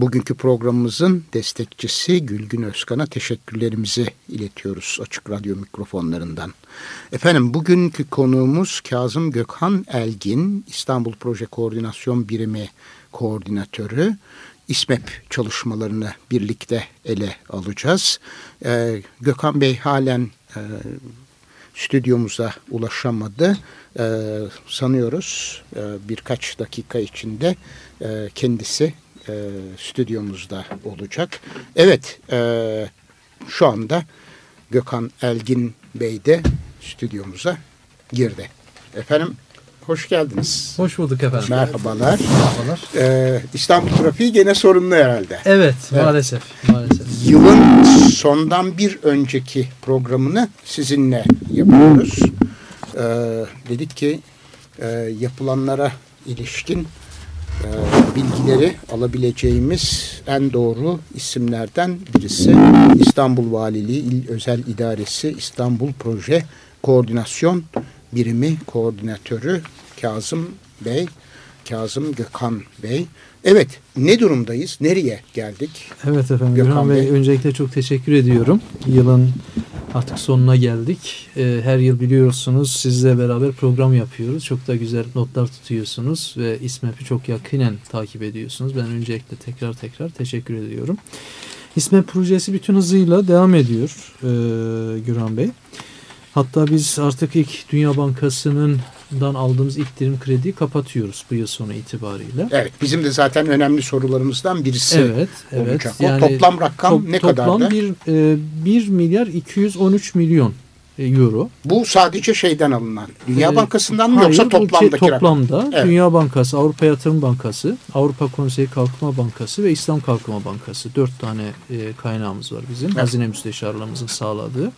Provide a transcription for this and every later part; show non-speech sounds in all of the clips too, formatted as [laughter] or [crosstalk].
Bugünkü programımızın destekçisi Gülgün Özkan'a teşekkürlerimizi iletiyoruz Açık Radyo mikrofonlarından. Efendim bugünkü konuğumuz Kazım Gökhan Elgin, İstanbul Proje Koordinasyon Birimi Koordinatörü. İSMEP çalışmalarını birlikte ele alacağız. Ee, Gökhan Bey halen e, stüdyomuza ulaşamadı. Ee, sanıyoruz e, birkaç dakika içinde e, kendisi e, stüdyomuzda olacak. Evet, e, şu anda Gökhan Elgin Bey de stüdyomuza girdi. Efendim, hoş geldiniz. Hoş bulduk efendim. Merhabalar. Merhabalar. Ee, İstanbul trafiği gene sorunlu herhalde. Evet, evet, maalesef. maalesef. Yılın sondan bir önceki programını sizinle yapıyoruz. Ee, dedik ki e, yapılanlara ilişkin e, bilgileri alabileceğimiz en doğru isimlerden birisi İstanbul Valiliği İl Özel İdaresi İstanbul Proje Koordinasyon Birimi Koordinatörü Kazım Bey, Kazım Gökhan Bey. Evet, ne durumdayız? Nereye geldik? Evet efendim, Gökhan Bey, Bey. öncelikle çok teşekkür ediyorum. Yılın artık sonuna geldik. Ee, her yıl biliyorsunuz sizle beraber program yapıyoruz. Çok da güzel notlar tutuyorsunuz ve İSMEP'i çok yakinen takip ediyorsunuz. Ben öncelikle tekrar tekrar teşekkür ediyorum. İSMEP projesi bütün hızıyla devam ediyor ee, Gürhan Bey. Hatta biz artık ilk Dünya Bankası'nın dan aldığımız ilk dilim krediyi kapatıyoruz bu yıl sonu itibariyle. Evet, bizim de zaten önemli sorularımızdan birisi Evet, evet. olacak. O toplam rakam top- ne toplam kadardı? bir, e, 1 milyar 213 milyon e, euro. Bu sadece şeyden alınan. Dünya Ee, Bankası'ndan mı Hayır, yoksa bu toplamdaki şey, rakam? Toplamda Evet. Dünya Bankası, Avrupa Yatırım Bankası, Avrupa Konseyi Kalkınma Bankası ve İslam Kalkınma Bankası. Dört tane e, kaynağımız var bizim. Evet. Hazine Müsteşarlığımızın sağladığı.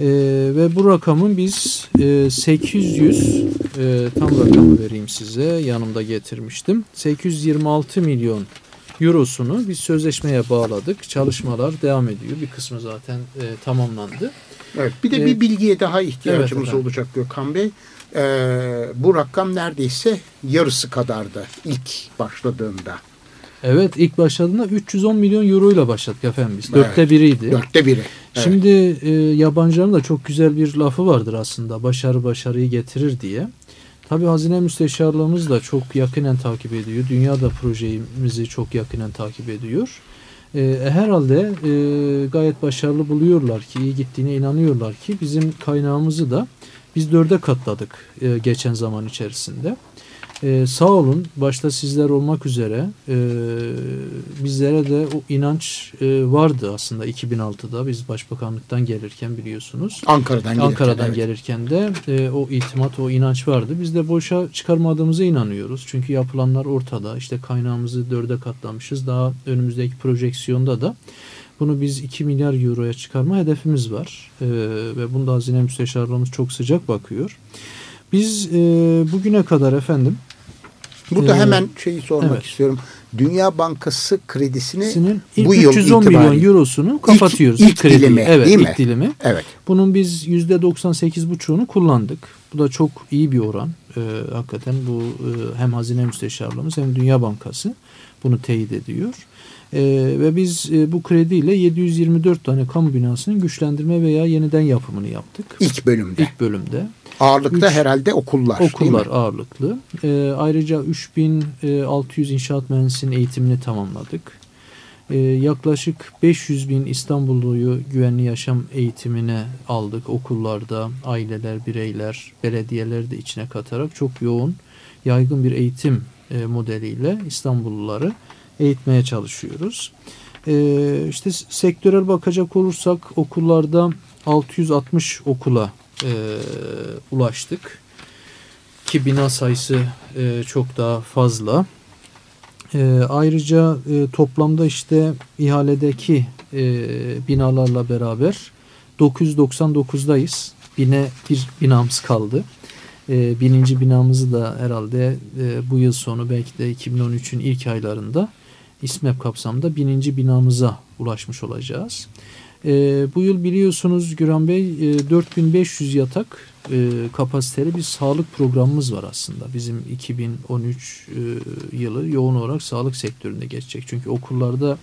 E, ve bu rakamın biz e, 800 e, tam rakamı vereyim size yanımda getirmiştim. 826 milyon eurosunu biz sözleşmeye bağladık. Çalışmalar devam ediyor. Bir kısmı zaten e, tamamlandı. Evet, bir de Ee, bir bilgiye daha ihtiyacımız evet olacak Gökhan Bey. Ee, bu rakam neredeyse yarısı kadardı ilk başladığında. Evet ilk başladığında 310 milyon euro ile başladık efendim biz. Evet. Dörtte biriydi. Dörtte biri. Şimdi e, yabancıların da çok güzel bir lafı vardır aslında. Başarı başarıyı getirir diye. Tabii Hazine Müsteşarlığımız da çok yakinen takip ediyor. Dünya da projemizi çok yakinen takip ediyor. E, herhalde e, gayet başarılı buluyorlar ki, iyi gittiğine inanıyorlar ki bizim kaynağımızı da biz dörde katladık e, geçen zaman içerisinde. E, sağ olun başta sizler olmak üzere e, bizlere de o inanç e, vardı aslında 2006'da biz başbakanlıktan gelirken biliyorsunuz. Ankara'dan gelirken. Ankara'dan evet. gelirken de e, o itimat, o inanç vardı. Biz de boşa çıkarmadığımıza inanıyoruz. Çünkü yapılanlar ortada. İşte kaynağımızı dörde katlamışız. Daha önümüzdeki projeksiyonda da bunu biz 2 milyar euroya çıkarma hedefimiz var. E, ve bunda Hazine Müsteşarlığımız çok sıcak bakıyor. Biz e, bugüne kadar efendim Burada Ee, hemen şeyi sormak evet. istiyorum. Dünya Bankası kredisini Sizin ilk bu yıl 310 itibariyle- milyon eurosunu kapatıyoruz. ilk krediyi. dilimi, evet, değil ilk mi? dilimi. Evet. Bunun biz %98,5'unu kullandık. Bu da çok iyi bir oran. Ee, hakikaten bu e, hem Hazine Müsteşarlığımız hem Dünya Bankası bunu teyit ediyor. Ee, ve biz e, bu krediyle 724 tane kamu binasının güçlendirme veya yeniden yapımını yaptık. İlk bölümde. İlk bölümde. Ağırlıkta Üç- herhalde okullar. Okullar ağırlıklı. Ee, ayrıca 3600 inşaat mühendisinin eğitimini tamamladık. Ee, yaklaşık 500 bin İstanbulluyu güvenli yaşam eğitimine aldık. Okullarda aileler, bireyler, belediyeleri de içine katarak çok yoğun yaygın bir eğitim e, modeliyle İstanbulluları eğitmeye çalışıyoruz. E, işte sektörel bakacak olursak okullarda 660 okula e, ulaştık. Ki bina sayısı e, çok daha fazla. E, ayrıca e, toplamda işte ihaledeki e, binalarla beraber 999'dayız. Bine bir binamız kaldı. E, bininci binamızı da herhalde e, bu yıl sonu belki de 2013'ün ilk aylarında İSMEP kapsamında bininci binamıza ulaşmış olacağız. E, bu yıl biliyorsunuz Güran Bey e, 4500 yatak e, kapasiteli bir sağlık programımız var aslında. Bizim 2013 e, yılı yoğun olarak sağlık sektöründe geçecek. Çünkü okullarda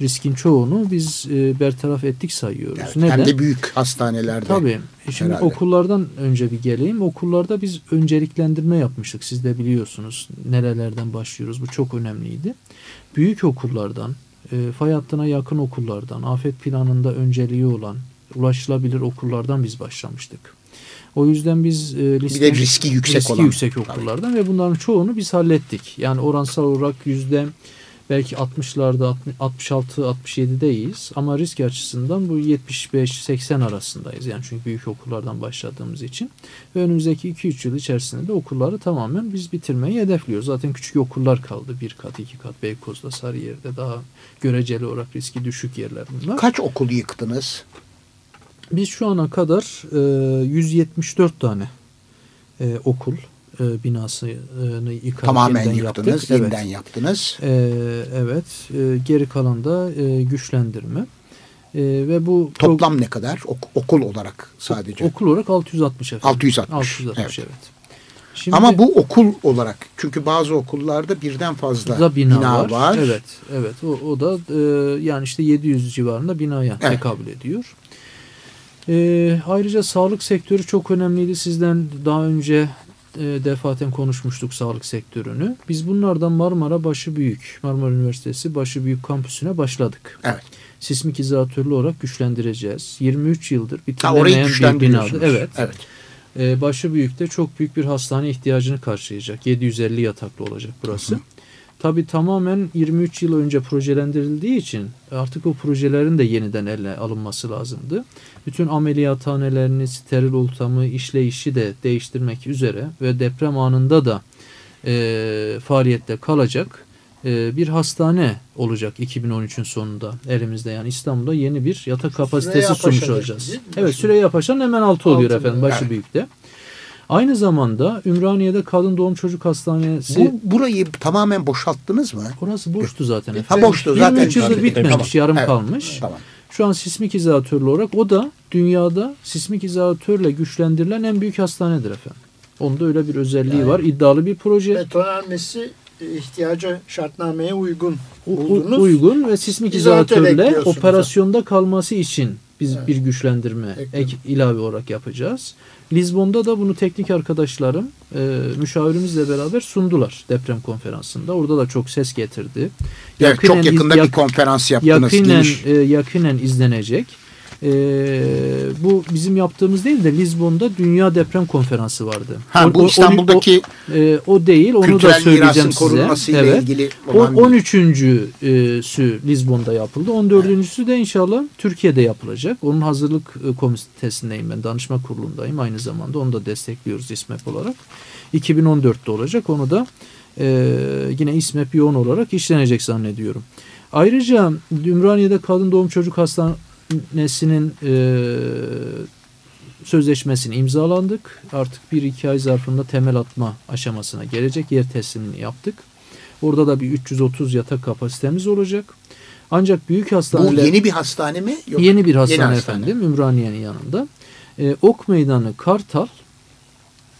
riskin çoğunu biz e, bertaraf ettik sayıyoruz. Evet, Neden? Hem de büyük hastanelerde. Tabii. E Şimdi herhalde. okullardan önce bir geleyim. Okullarda biz önceliklendirme yapmıştık. Siz de biliyorsunuz nerelerden başlıyoruz. Bu çok önemliydi. Büyük okullardan, e, fay hattına yakın okullardan, afet planında önceliği olan, ulaşılabilir okullardan biz başlamıştık. O yüzden biz e, Bir de riski yüksek riski olan. yüksek okullardan ve bunların çoğunu biz hallettik. Yani oransal olarak yüzde belki 60'larda 66 67'deyiz ama risk açısından bu 75 80 arasındayız. Yani çünkü büyük okullardan başladığımız için ve önümüzdeki 2-3 yıl içerisinde de okulları tamamen biz bitirmeyi hedefliyoruz. Zaten küçük okullar kaldı. Bir kat, iki kat Beykoz'da, Sarıyer'de daha göreceli olarak riski düşük yerler bunlar. Kaç okul yıktınız? Biz şu ana kadar e, 174 tane e, okul e, binasını yıkarak Tamamen yeniden yıktınız, yaptık. yeniden Evet. yaptınız. E, evet. E, geri kalan da e, güçlendirme. E, ve bu Toplam ne kadar? Ok- okul olarak sadece. okul olarak 660 efendim. 660, 660 evet. evet. Şimdi Ama bu okul olarak çünkü bazı okullarda birden fazla da bina, bina, var. Evet, evet. O, o da e, yani işte 700 civarında binaya Evet. tekabül ediyor. E, ayrıca sağlık sektörü çok önemliydi. Sizden daha önce defaten konuşmuştuk sağlık sektörünü. Biz bunlardan Marmara Başı Büyük, Marmara Üniversitesi Başı Büyük kampüsüne başladık. Evet. Sismik izolatörlü olarak güçlendireceğiz. 23 yıldır bitirilemeyen bir güçlendiriyorsunuz. binadı. Evet. evet. Ee, başı büyükte çok büyük bir hastane ihtiyacını karşılayacak. 750 yataklı olacak burası. Tabi tamamen 23 yıl önce projelendirildiği için artık o projelerin de yeniden ele alınması lazımdı. Bütün ameliyathanelerini, steril ortamı, işleyişi de değiştirmek üzere ve deprem anında da e, faaliyette kalacak e, bir hastane olacak 2013'ün sonunda elimizde. Yani İstanbul'da yeni bir yatak kapasitesi Süreyya sunmuş Paşa'da olacağız. değil mi? Evet Süreyya Paşa'nın hemen altı oluyor Altı, efendim başı evet. büyükte. Aynı zamanda Ümraniye'de Kadın Doğum Çocuk Hastanesi Bu, burayı tamamen boşalttınız mı? orası boştu zaten Ha boştu zaten. 23 yıldır bitmemiş, tamam. yarım Evet, kalmış. Tamam. Şu an sismik izolatörlü olarak o da dünyada sismik izolatörle güçlendirilen en büyük hastanedir efendim. Onda öyle bir özelliği Yani- var. İddialı bir proje. Betonarmesi e, ihtiyaca şartnameye uygun U- u- buldunuz. uygun ve sismik İzolatör izolatörle operasyonda kalması için biz Evet. bir güçlendirme Ekledim. ek ilave olarak yapacağız. Lizbon'da da bunu teknik arkadaşlarım e, müşavirimizle beraber sundular deprem konferansında. Orada da çok ses getirdi. Evet, çok Yakinen iz- yakında yak- bir konferans yaptınız. yakinen e, yakinen izlenecek. E, bu bizim yaptığımız değil de Lizbon'da Dünya Deprem Konferansı vardı. Ha, O- bu o- İstanbul'daki o, e, o değil onu da söyleyeceğim size. Evet. ilgili O olan bir- 13.sü Lizbon'da yapıldı. 14.sü de inşallah Türkiye'de yapılacak. Onun hazırlık e, komitesindeyim ben. Danışma kurulundayım aynı zamanda. Onu da destekliyoruz İSMEP olarak. 2014'te olacak. Onu da e, yine İSMEP yoğun olarak işlenecek zannediyorum. Ayrıca Ümraniye'de Kadın Doğum Çocuk Hastanesi'nin e, sözleşmesini imzalandık. Artık bir iki ay zarfında temel atma aşamasına gelecek. Yer teslimini yaptık. Orada da bir 330 yatak kapasitemiz olacak. Ancak büyük bu hastaneler yeni bir hastane mi? Yok. yeni bir hastane, hastane. efendim Ümraniye'nin yanında. Ee, ok Meydanı, Kartal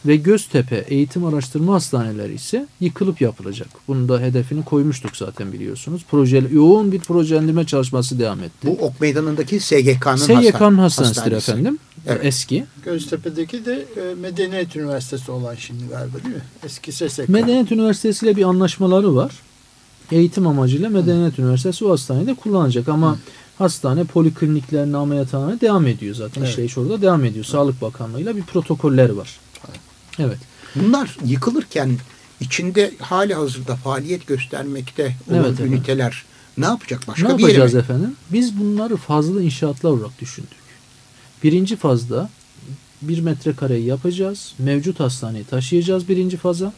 ve Göztepe Eğitim Araştırma Hastaneleri ise yıkılıp yapılacak. Bunun da hedefini koymuştuk zaten biliyorsunuz. Proje, yoğun bir projelendirme çalışması devam etti. Bu Ok Meydanı'ndaki SGK'nın hasta- hastanesidir hastanesi. efendim. Evet. Eski. Göztepe'deki de e, Medeniyet Üniversitesi olan şimdi galiba değil mi? Eski SSK. Medeniyet Üniversitesi ile bir anlaşmaları var. Eğitim amacıyla Medeniyet Üniversitesi o hastaneyi de kullanacak ama hastane polikliniklerine, ameliyathaneye devam ediyor zaten. Evet. İşleyiş orada devam ediyor. Sağlık Bakanlığı'yla bir protokoller var. Evet. Bunlar yıkılırken içinde hali hazırda faaliyet göstermekte olan Evet efendim. üniteler ne yapacak? Başka ne bir yere yapacağız mi? efendim? Biz bunları fazla inşaatlar olarak düşündük. Birinci fazda bir metrekareyi yapacağız. Mevcut hastaneyi taşıyacağız birinci faza.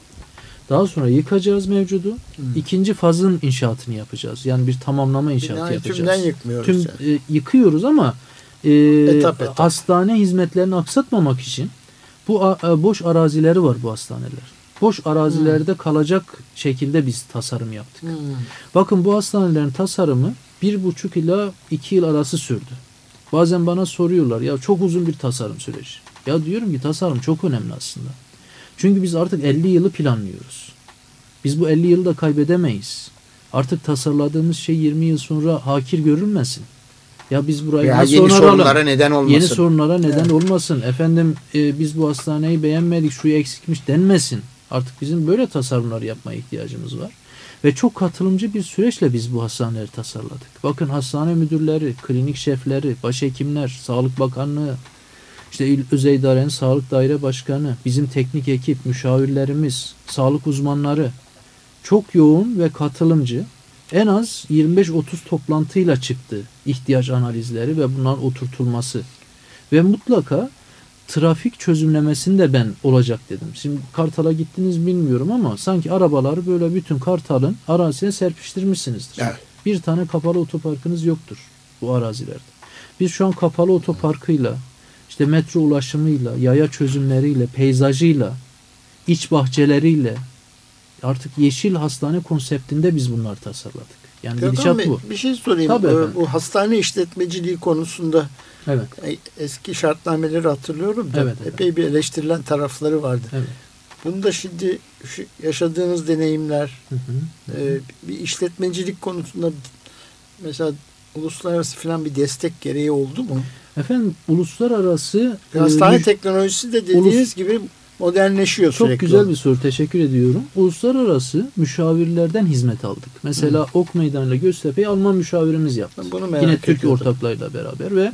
Daha sonra yıkacağız mevcudu. Hmm. İkinci fazın inşaatını yapacağız. Yani bir tamamlama inşaatı Binayı yapacağız. tümden yıkmıyoruz. Tüm yani. e, yıkıyoruz ama e, Etap etap. hastane hizmetlerini aksatmamak için bu e, boş arazileri var bu hastaneler. Boş arazilerde kalacak şekilde biz tasarım yaptık. Hmm. Bakın bu hastanelerin tasarımı bir buçuk ila iki yıl arası sürdü. Bazen bana soruyorlar ya çok uzun bir tasarım süreci. Ya diyorum ki tasarım çok önemli aslında. Çünkü biz artık 50 yılı planlıyoruz. Biz bu 50 yılı da kaybedemeyiz. Artık tasarladığımız şey 20 yıl sonra hakir görülmesin. Ya biz burayı Veya nasıl yeni onaralım? sorunlara neden olmasın. Yeni sorunlara neden Evet. olmasın. Efendim e, biz bu hastaneyi beğenmedik, şu eksikmiş denmesin. Artık bizim böyle tasarımlar yapmaya ihtiyacımız var. Ve çok katılımcı bir süreçle biz bu hastaneleri tasarladık. Bakın hastane müdürleri, klinik şefleri, başhekimler, Sağlık Bakanlığı, işte İl Özel İdare'nin Sağlık Daire Başkanı, bizim teknik ekip, müşavirlerimiz, sağlık uzmanları çok yoğun ve katılımcı. En az 25-30 toplantıyla çıktı ihtiyaç analizleri ve bunların oturtulması. Ve mutlaka trafik çözümlemesinde ben olacak dedim. Şimdi Kartal'a gittiniz bilmiyorum ama sanki arabaları böyle bütün Kartal'ın arazisine serpiştirmişsinizdir. Evet. Bir tane kapalı otoparkınız yoktur bu arazilerde. Biz şu an kapalı otoparkıyla, işte metro ulaşımıyla, yaya çözümleriyle, peyzajıyla, iç bahçeleriyle artık yeşil hastane konseptinde biz bunlar tasarladık. Yani Gökhan gidişat Bey, bu. bir şey sorayım. Tabii Ee, efendim. Bu hastane işletmeciliği konusunda Evet. e, eski şartnameleri hatırlıyorum da Evet, evet. epey bir eleştirilen tarafları vardı. Evet. Bunda şimdi şu yaşadığınız deneyimler, Hı hı. e, bir işletmecilik konusunda mesela uluslararası falan bir destek gereği oldu mu? Efendim uluslararası e, Hastane müj- teknolojisi de dediğiniz gibi modernleşiyor Çok sürekli. güzel bir soru. Teşekkür ediyorum. Uluslararası müşavirlerden hizmet aldık. Mesela Ok Meydanı ile Göztepe'yi Alman müşavirimiz yaptı. Ben bunu merak Yine Türk ediyordum. ortaklarıyla beraber ve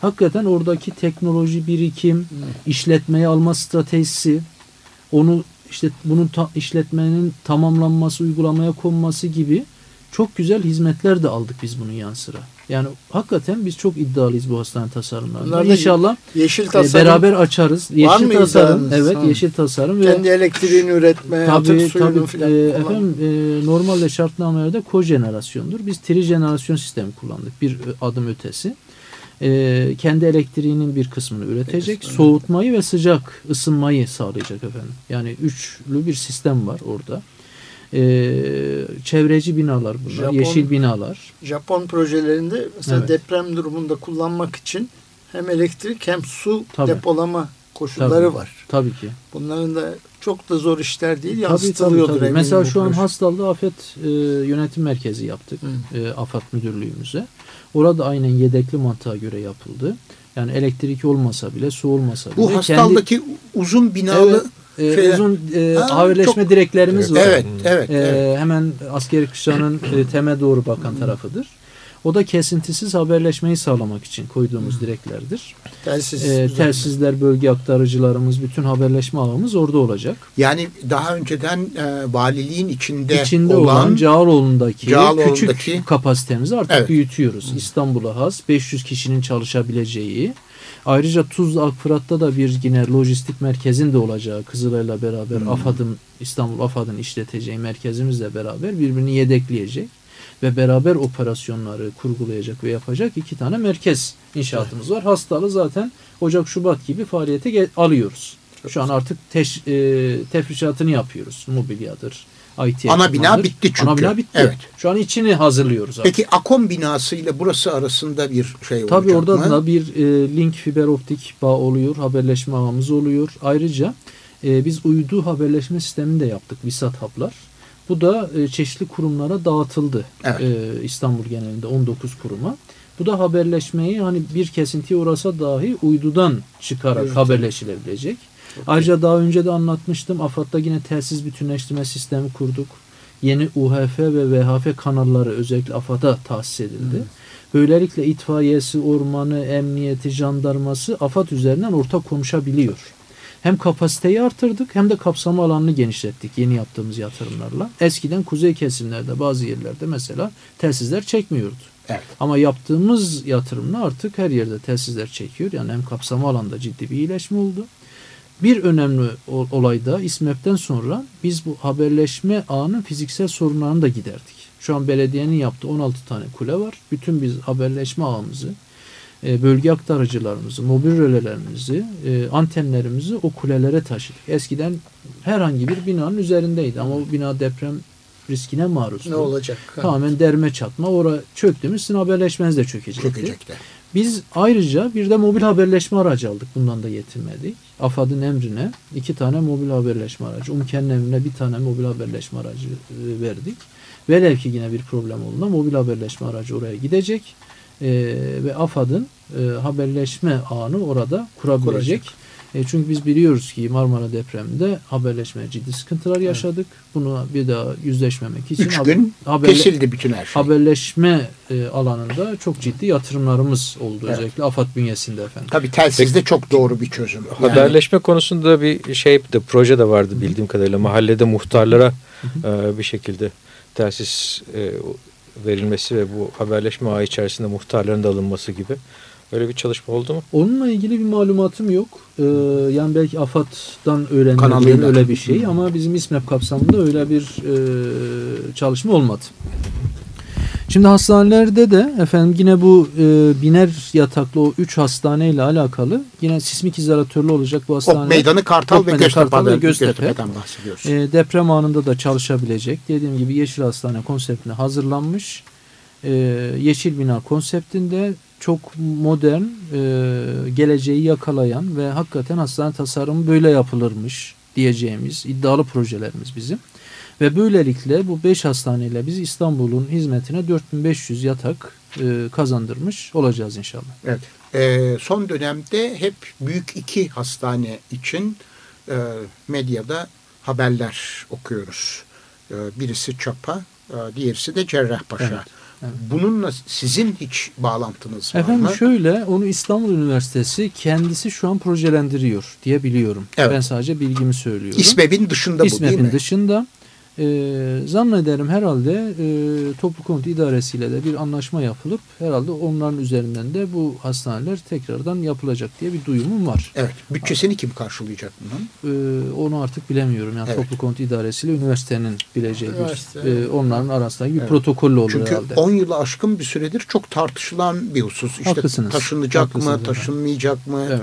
hakikaten oradaki teknoloji birikim, işletmeyi alma stratejisi, onu işte bunun ta- işletmenin tamamlanması, uygulamaya konması gibi çok güzel hizmetler de aldık biz bunun yan sıra. Yani hakikaten biz çok iddialıyız bu hastane tasarımlarında. Da İnşallah Yeşil e, tasarım, beraber açarız. Yeşil tasarım, iddianız? evet Ha. yeşil tasarım ve kendi elektriğini üretme, atık Tabii suyunu tabii falan. e, efendim e, normalde şartnamelerde kojenerasyondur. Biz trijenerasyon sistemi kullandık. Bir ö- adım ötesi. E, kendi elektriğinin bir kısmını üretecek. kısmını. Soğutmayı ve sıcak ısınmayı sağlayacak efendim. Yani üçlü bir sistem var orada. E, çevreci binalar bunlar. Japon- Yeşil binalar. Japon projelerinde mesela Evet. deprem durumunda kullanmak için hem elektrik hem su Tabii. depolama koşulları Tabii. var. Tabii ki. Bunların da çok da zor işler değil, Tabii, yansıtılıyordur tabii, tabii. eminim Mesela şu an proje. Hastal'da Afet e, Yönetim Merkezi yaptık. Hı. E, AFAD Müdürlüğümüze. Orada aynen yedekli mantığa göre yapıldı. Yani elektrik olmasa bile, su olmasa bile. Bu kendi- hastaldaki uzun binalı Evet, e, şey- uzun e, Ha, haberleşme çok- direklerimiz var. evet evet, E, evet. Hemen askeri kışlanın e, teme doğru bakan tarafıdır. O da kesintisiz haberleşmeyi sağlamak için koyduğumuz direklerdir. telsiz. E, telsizler, bölge aktarıcılarımız, bütün haberleşme ağımız orada olacak. Yani daha önceden e, valiliğin içinde, İçinde olan, olan, Cağaloğlu'ndaki, Cağaloğlu'ndaki- küçük kapasitemizi artık Evet. büyütüyoruz. İstanbul'a has 500 kişinin çalışabileceği. Ayrıca Tuzla Akfırat'ta da bir yine lojistik merkezin de olacağı Kızılay'la beraber Hmm. AFAD'ın İstanbul AFAD'ın işleteceği merkezimizle beraber birbirini yedekleyecek ve beraber operasyonları kurgulayacak ve yapacak iki tane merkez inşaatımız var. Hastalı zaten Ocak Şubat gibi faaliyete alıyoruz. Şu an artık teş, e, tefrişatını yapıyoruz. Mobilyadır, IT Ana bina bitti çünkü. Ana bina bitti. Evet. Şu an içini hazırlıyoruz. artık. Peki Akom binası ile burası arasında bir şey Tabii olacak orada mı? da bir e, link fiber optik bağ oluyor. Haberleşme ağımız oluyor. Ayrıca e, biz uydu haberleşme sistemini de yaptık. Visat haplar. Bu da e, çeşitli kurumlara dağıtıldı. Evet. E, İstanbul genelinde 19 kuruma. Bu da haberleşmeyi hani bir kesintiye uğrasa dahi uydudan çıkarak Evet. haberleşilebilecek. Ayrıca daha önce de anlatmıştım. AFAD'da yine telsiz bütünleştirme sistemi kurduk. Yeni UHF ve VHF kanalları özellikle AFAD'a tahsis edildi. Böylelikle itfaiyesi, ormanı, emniyeti, jandarması AFAD üzerinden ortak konuşabiliyor. hem kapasiteyi artırdık hem de kapsama alanını genişlettik yeni yaptığımız yatırımlarla. Eskiden kuzey kesimlerde bazı yerlerde mesela telsizler çekmiyordu. Evet. Ama yaptığımız yatırımla artık her yerde telsizler çekiyor. Yani hem kapsama alanda ciddi bir iyileşme oldu. Bir önemli ol- olay da İSMEP'ten sonra biz bu haberleşme ağının fiziksel sorunlarını da giderdik. Şu an belediyenin yaptığı 16 tane kule var. Bütün biz haberleşme ağımızı, e, bölge aktarıcılarımızı, mobil rölelerimizi, e, antenlerimizi o kulelere taşıdık. Eskiden herhangi bir binanın üzerindeydi ama o bina deprem riskine maruz. Ne olacak? Tamamen derme çatma. Ora çöktü mü sizin haberleşmeniz de çökecekti. Çökecekler. Biz ayrıca bir de mobil haberleşme aracı aldık. Bundan da yetinmedik. AFAD'ın emrine iki tane mobil haberleşme aracı, UMKE'nin emrine bir tane mobil haberleşme aracı e, verdik. Velev ki yine bir problem olduğunda mobil haberleşme aracı oraya gidecek e, ve AFAD'ın e, haberleşme ağını orada kurabilecek. E, çünkü biz biliyoruz ki Marmara depreminde haberleşmeye ciddi sıkıntılar yaşadık. Bunu bir daha yüzleşmemek için Üç haber- gün haberle- kesildi bütün her şey. haberleşme e, alanında çok ciddi yatırımlarımız oldu. Evet. Özellikle AFAD bünyesinde efendim. Tabii telsiz de çok doğru bir çözüm. Yani Haberleşme konusunda bir şey de proje de vardı bildiğim kadarıyla. Mahallede muhtarlara e, bir şekilde telsiz e, verilmesi ve bu haberleşme ağı içerisinde muhtarların da alınması gibi. Öyle bir çalışma oldu mu? Onunla ilgili bir malumatım yok. Ee, yani belki AFAD'dan öğrendiğim öyle bir şey ama bizim İSMEP kapsamında öyle bir e, çalışma olmadı. Şimdi hastanelerde de efendim yine bu e, biner yataklı o 3 hastaneyle alakalı yine sismik izolatörlü olacak bu Ok hastaneler. Meydanı Kartal Ok ve Meydanı, Kartal ve Göztepe. Bahsediyoruz. E, deprem anında da çalışabilecek. Dediğim gibi Yeşil Hastane konseptine hazırlanmış. E, yeşil bina konseptinde çok modern, e, geleceği yakalayan ve hakikaten hastane tasarımı böyle yapılırmış diyeceğimiz iddialı projelerimiz bizim. Ve böylelikle bu 5 hastaneyle biz İstanbul'un hizmetine 4500 yatak e, kazandırmış olacağız inşallah. Evet. Ee, son dönemde hep büyük iki hastane için e, medyada haberler okuyoruz. E, birisi Çapa, e, diğerisi de Cerrahpaşa. Evet, evet. Bununla sizin hiç bağlantınız var Efendim mı? şöyle onu İstanbul Üniversitesi kendisi şu an projelendiriyor diye biliyorum. Evet. Ben sadece bilgimi söylüyorum. İSMEB'in dışında bu değil mi? dışında e, zannederim herhalde e, Toplu Konut İdaresi ile de bir anlaşma yapılıp herhalde onların üzerinden de bu hastaneler tekrardan yapılacak diye bir duyumum var. Evet. Bütçesini kim karşılayacak bunun? E, onu artık bilemiyorum. Yani Evet. Toplu Konut İdaresi ile üniversitenin bileceği Üniversite. bir e, onların arasındaki bir Evet. protokolle olur Çünkü herhalde. 10 yılı aşkın bir süredir çok tartışılan bir husus. İşte Haklısınız. taşınacak Haklısınız mı, efendim. taşınmayacak mı? Evet.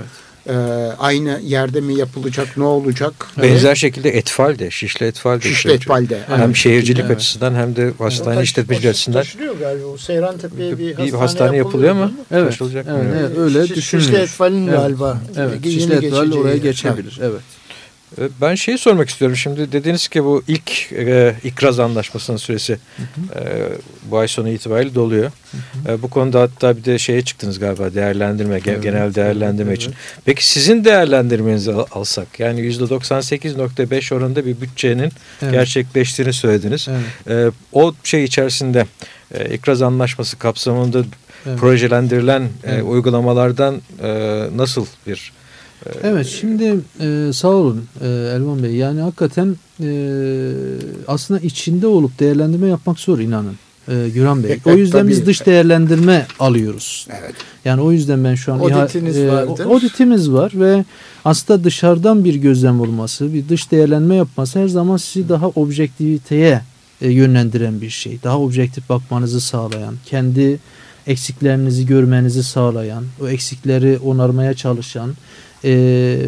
Ee, aynı yerde mi yapılacak, ne olacak? Benzer şekilde Etfal de, Şişli Etfal de. Şişli işte- Etfal'de. Hem Evet. şehircilik Evet. açısından hem de hastane işletmeciliği taş- açısından Taşınıyor galiba. O Seyrantepe'ye bir, bir hastane, yapılıyor mu? Evet. Taşılacak mı? Evet, Evet. evet, öyle Şiş- düşünülüyor. Şişli Etfal'in Evet. galiba. Evet. Şişli geçeceği oraya geçebilir. Evet. E, Ben şeyi sormak istiyorum şimdi dediniz ki bu ilk e, ikraz anlaşmasının süresi e, bu ay sonu itibariyle doluyor. E, bu konuda hatta bir de şeye çıktınız galiba değerlendirme Evet, genel değerlendirme evet, için. Peki sizin değerlendirmenizi al- alsak yani %98.5 oranında bir bütçenin Evet. gerçekleştiğini söylediniz. Evet. E, o şey içerisinde e, ikraz anlaşması kapsamında Evet. projelendirilen e, Evet. uygulamalardan e, nasıl bir e, Evet şimdi e, sağ olun e, Elvan Bey. Yani hakikaten e, aslında içinde olup değerlendirme yapmak zor inanın. E, Güran Bey. O yüzden biz dış değerlendirme alıyoruz. Evet. Yani o yüzden ben şu an Auditiniz vardır. auditimiz var ve aslında dışarıdan bir gözlem olması, bir dış değerlendirme yapması her zaman sizi daha objektiviteye e, yönlendiren bir şey. Daha objektif bakmanızı sağlayan, kendi eksiklerinizi görmenizi sağlayan, o eksikleri onarmaya çalışan e,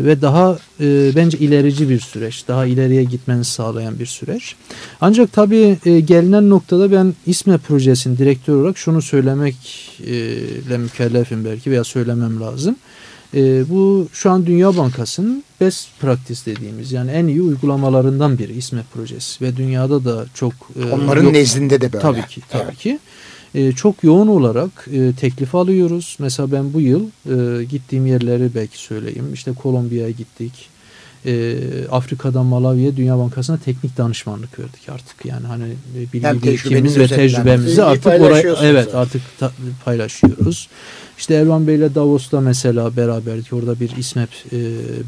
ve daha e, bence ilerici bir süreç, daha ileriye gitmenizi sağlayan bir süreç. Ancak tabii e, gelinen noktada ben İSME projesinin direktör olarak şunu söylemekle mükellefim belki veya söylemem lazım. E, bu şu an Dünya Bankası'nın best practice dediğimiz yani en iyi uygulamalarından biri İSME projesi ve dünyada da çok e, Onların yok- nezdinde de böyle. Tabii ki, tabii Evet. ki. E, çok yoğun olarak e, teklif alıyoruz. Mesela ben bu yıl e, gittiğim yerleri belki söyleyeyim. İşte Kolombiya'ya gittik. E, Afrika'dan Malawi'ye Dünya Bankası'na teknik danışmanlık verdik artık. Yani hani e, bilgi birikimimiz ve tecrübemizi artık oraya evet zaten. artık ta- paylaşıyoruz. İşte Elvan Bey'le Davos'ta mesela beraberdik. Orada bir İSMEP e,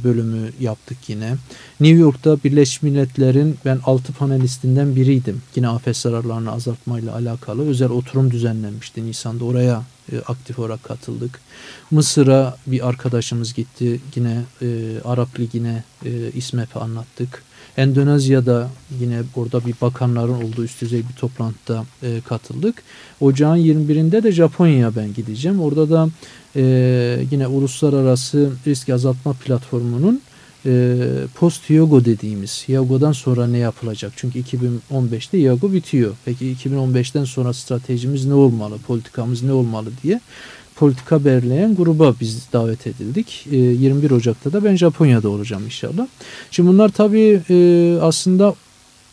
bölümü yaptık yine. New York'ta Birleşmiş Milletler'in ben 6 panelistinden biriydim. Yine afet zararlarını azaltmayla alakalı özel oturum düzenlenmişti Nisan'da. Oraya e, aktif olarak katıldık. Mısır'a bir arkadaşımız gitti. Yine e, Arap Ligi'ne e, İSMEP'i anlattık. Endonezya'da yine orada bir bakanların olduğu üst düzey bir toplantıda e, katıldık. Ocağın 21'inde de Japonya'ya ben gideceğim. Orada da e, yine uluslararası risk azaltma platformunun e, post Hyogo dediğimiz Hyogo'dan sonra ne yapılacak? Çünkü 2015'te Hyogo bitiyor. Peki 2015'ten sonra stratejimiz ne olmalı? Politikamız ne olmalı diye politika belirleyen gruba biz davet edildik. E, 21 Ocak'ta da ben Japonya'da olacağım inşallah. Şimdi bunlar tabii e, aslında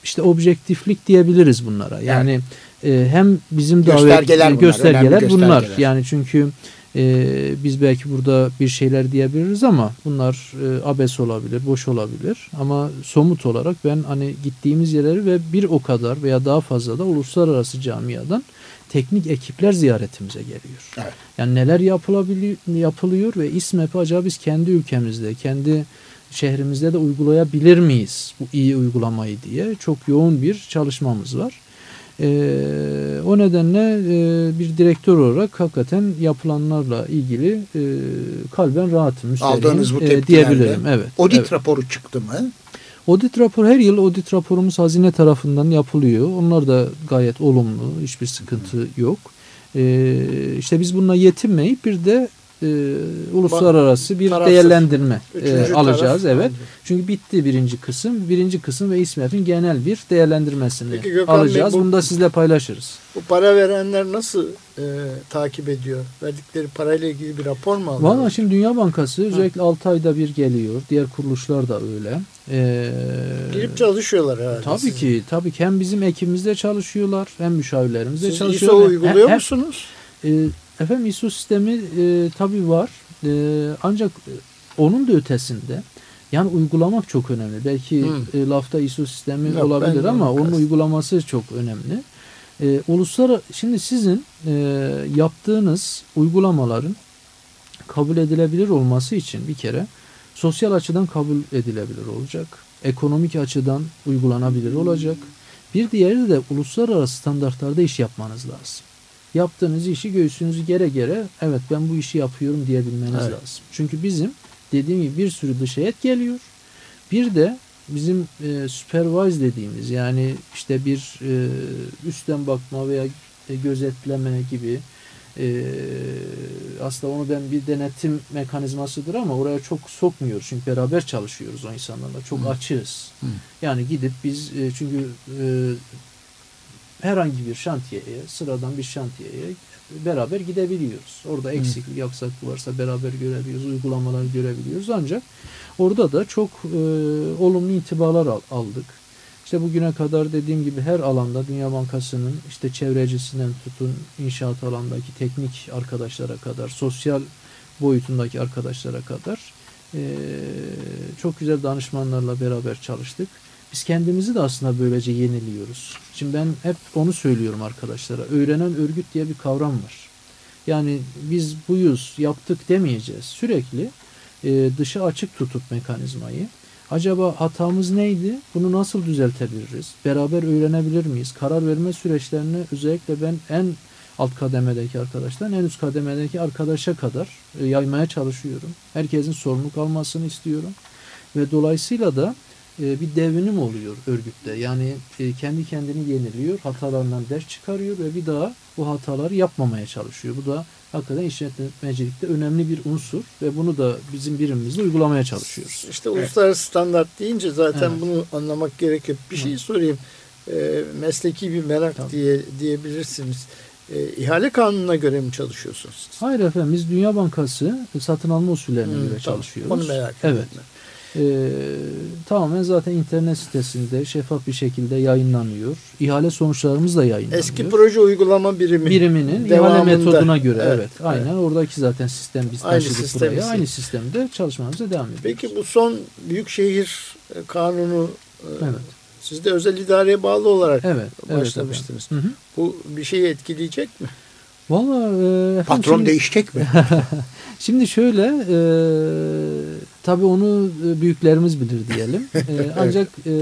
işte objektiflik diyebiliriz bunlara. Yani e, hem bizim davet Göstergeler bunlar, göstergeler bunlar. göstergeler. Yani çünkü e, biz belki burada bir şeyler diyebiliriz ama bunlar e, abes olabilir, boş olabilir. Ama somut olarak ben hani gittiğimiz yerleri ve bir o kadar veya daha fazla da uluslararası camiadan teknik ekipler ziyaretimize geliyor. Evet. Yani neler yapılabiliyor, yapılıyor ve İSMEP'i acaba biz kendi ülkemizde, kendi şehrimizde de uygulayabilir miyiz bu iyi uygulamayı diye çok yoğun bir çalışmamız var. Ee, o nedenle e, bir direktör olarak hakikaten yapılanlarla ilgili e, kalben rahatım. Aldığınız bu e, diyebilirim. Evet. Audit evet. raporu çıktı mı? Audit rapor her yıl audit raporumuz hazine tarafından yapılıyor. Onlar da gayet olumlu. Hiçbir sıkıntı yok. Ee, işte biz bununla yetinmeyip bir de e, uluslararası bir Tarafsız. değerlendirme e, alacağız. taraf evet. Çünkü bitti birinci kısım. Birinci kısım ve İSMEF'in genel bir değerlendirmesini Peki Gökhan Bey, alacağız. bu- Bunu da sizle paylaşırız. Bu para verenler nasıl e, takip ediyor? Verdikleri parayla ilgili bir rapor mu alıyor? Valla şimdi Dünya Bankası özellikle 6 ayda bir geliyor. Diğer kuruluşlar da öyle. Ee, Girip çalışıyorlar herhalde. Tabii sizin. ki, tabii ki hem bizim ekibimizde çalışıyorlar, hem müşavirlerimizde Siz çalışıyorlar. Hem- uyguluyor hem- musunuz? E, efendim ISO sistemi e, tabii var. E, ancak e, onun da ötesinde yani uygulamak çok önemli. Belki Hı. e, lafta ISO sistemi Yok, olabilir ama onu onun kast- uygulaması çok önemli. E, uluslararası şimdi sizin e, yaptığınız uygulamaların kabul edilebilir olması için bir kere sosyal açıdan kabul edilebilir olacak. Ekonomik açıdan uygulanabilir olacak. Bir diğeri de uluslararası standartlarda iş yapmanız lazım. Yaptığınız işi göğsünüzü gere gere evet ben bu işi yapıyorum diyebilmeniz Evet. lazım. Çünkü bizim dediğim gibi bir sürü dış heyet geliyor. Bir de bizim e, supervise dediğimiz yani işte bir e, üstten bakma veya e, gözetleme gibi e, aslında onu ben bir denetim mekanizmasıdır ama oraya çok sokmuyoruz. Çünkü beraber çalışıyoruz o insanlarla. Çok Hı. açığız. Hı. Yani gidip biz e, çünkü e, herhangi bir şantiyeye, sıradan bir şantiyeye beraber gidebiliyoruz. Orada eksiklik, aksaklık varsa beraber görebiliyoruz, uygulamaları görebiliyoruz. Ancak orada da çok e, olumlu intibalar al- aldık. İşte bugüne kadar dediğim gibi her alanda Dünya Bankası'nın işte çevrecisinden tutun inşaat alandaki teknik arkadaşlara kadar, sosyal boyutundaki arkadaşlara kadar e, çok güzel danışmanlarla beraber çalıştık. Biz kendimizi de aslında böylece yeniliyoruz. Şimdi ben hep onu söylüyorum arkadaşlara. Öğrenen örgüt diye bir kavram var. Yani biz buyuz, yaptık demeyeceğiz. Sürekli e, dışa açık tutup mekanizmayı. Acaba hatamız neydi? Bunu nasıl düzeltebiliriz? Beraber öğrenebilir miyiz? Karar verme süreçlerini özellikle ben en alt kademedeki arkadaştan en üst kademedeki arkadaşa kadar e, yaymaya çalışıyorum. Herkesin sorumluluk almasını istiyorum. Ve dolayısıyla da bir devinim oluyor örgütte. Yani e, kendi kendini yeniliyor, hatalarından ders çıkarıyor ve bir daha bu hataları yapmamaya çalışıyor. Bu da hakikaten işletmecilikte önemli bir unsur ve bunu da bizim birimimizde uygulamaya çalışıyoruz. İşte uluslararası standart deyince zaten Evet. bunu anlamak gerekiyor. Bir şey sorayım. E, mesleki bir merak Tabii. diye diyebilirsiniz. E, ihale kanununa göre mi çalışıyorsunuz? Hayır efendim biz Dünya Bankası satın alma usullerine göre tamam. çalışıyoruz. Onu merak Evet. ediyorum. Ee, tamamen zaten internet sitesinde şeffaf bir şekilde yayınlanıyor. İhale sonuçlarımız da yayınlanıyor. Eski proje uygulama birimi. biriminin ihale devamında. metoduna göre evet, Evet, aynen oradaki zaten sistem biz Aynı taşıdık buraya. ise. Aynı sistemde çalışmamıza devam ediyoruz. Peki bu son büyükşehir e, kanunu e, Evet. siz de özel idareye bağlı olarak Evet, evet başlamıştınız. Hı hı. Bu bir şeyi etkileyecek mi? Valla e, efendim Patron şimdi- değişecek mi? [laughs] Şimdi şöyle, e, tabii onu e, büyüklerimiz bilir diyelim. [laughs] E, ancak e,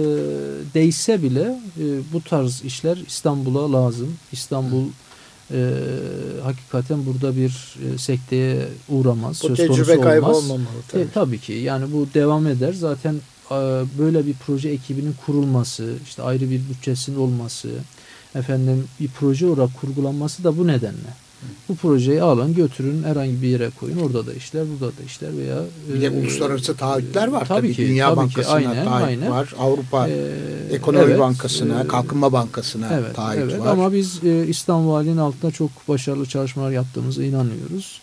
değişse bile e, bu tarz işler İstanbul'a lazım. İstanbul e, hakikaten burada bir e, sekteye uğramaz. Bu söz tecrübe konusu kaybı olmaz. olmamalı tabii. E, tabii ki yani bu devam eder. Zaten e, böyle bir proje ekibinin kurulması, işte ayrı bir bütçesinin olması, efendim bir proje olarak kurgulanması da bu nedenle. Bu projeyi alın götürün herhangi bir yere koyun. Orada da işler, burada da işler veya Bir de e, uluslararası taahhütler var tabii. tabii ki, Dünya tabii ki. Bankası'na Aynen, taahhüt aynen. var. Avrupa e, Ekonomi evet, Bankası'na, e, Kalkınma Bankası'na Evet, taahhüt evet. var. ama biz e, İstanbul Valiliğinin altında çok başarılı çalışmalar yaptığımıza inanıyoruz.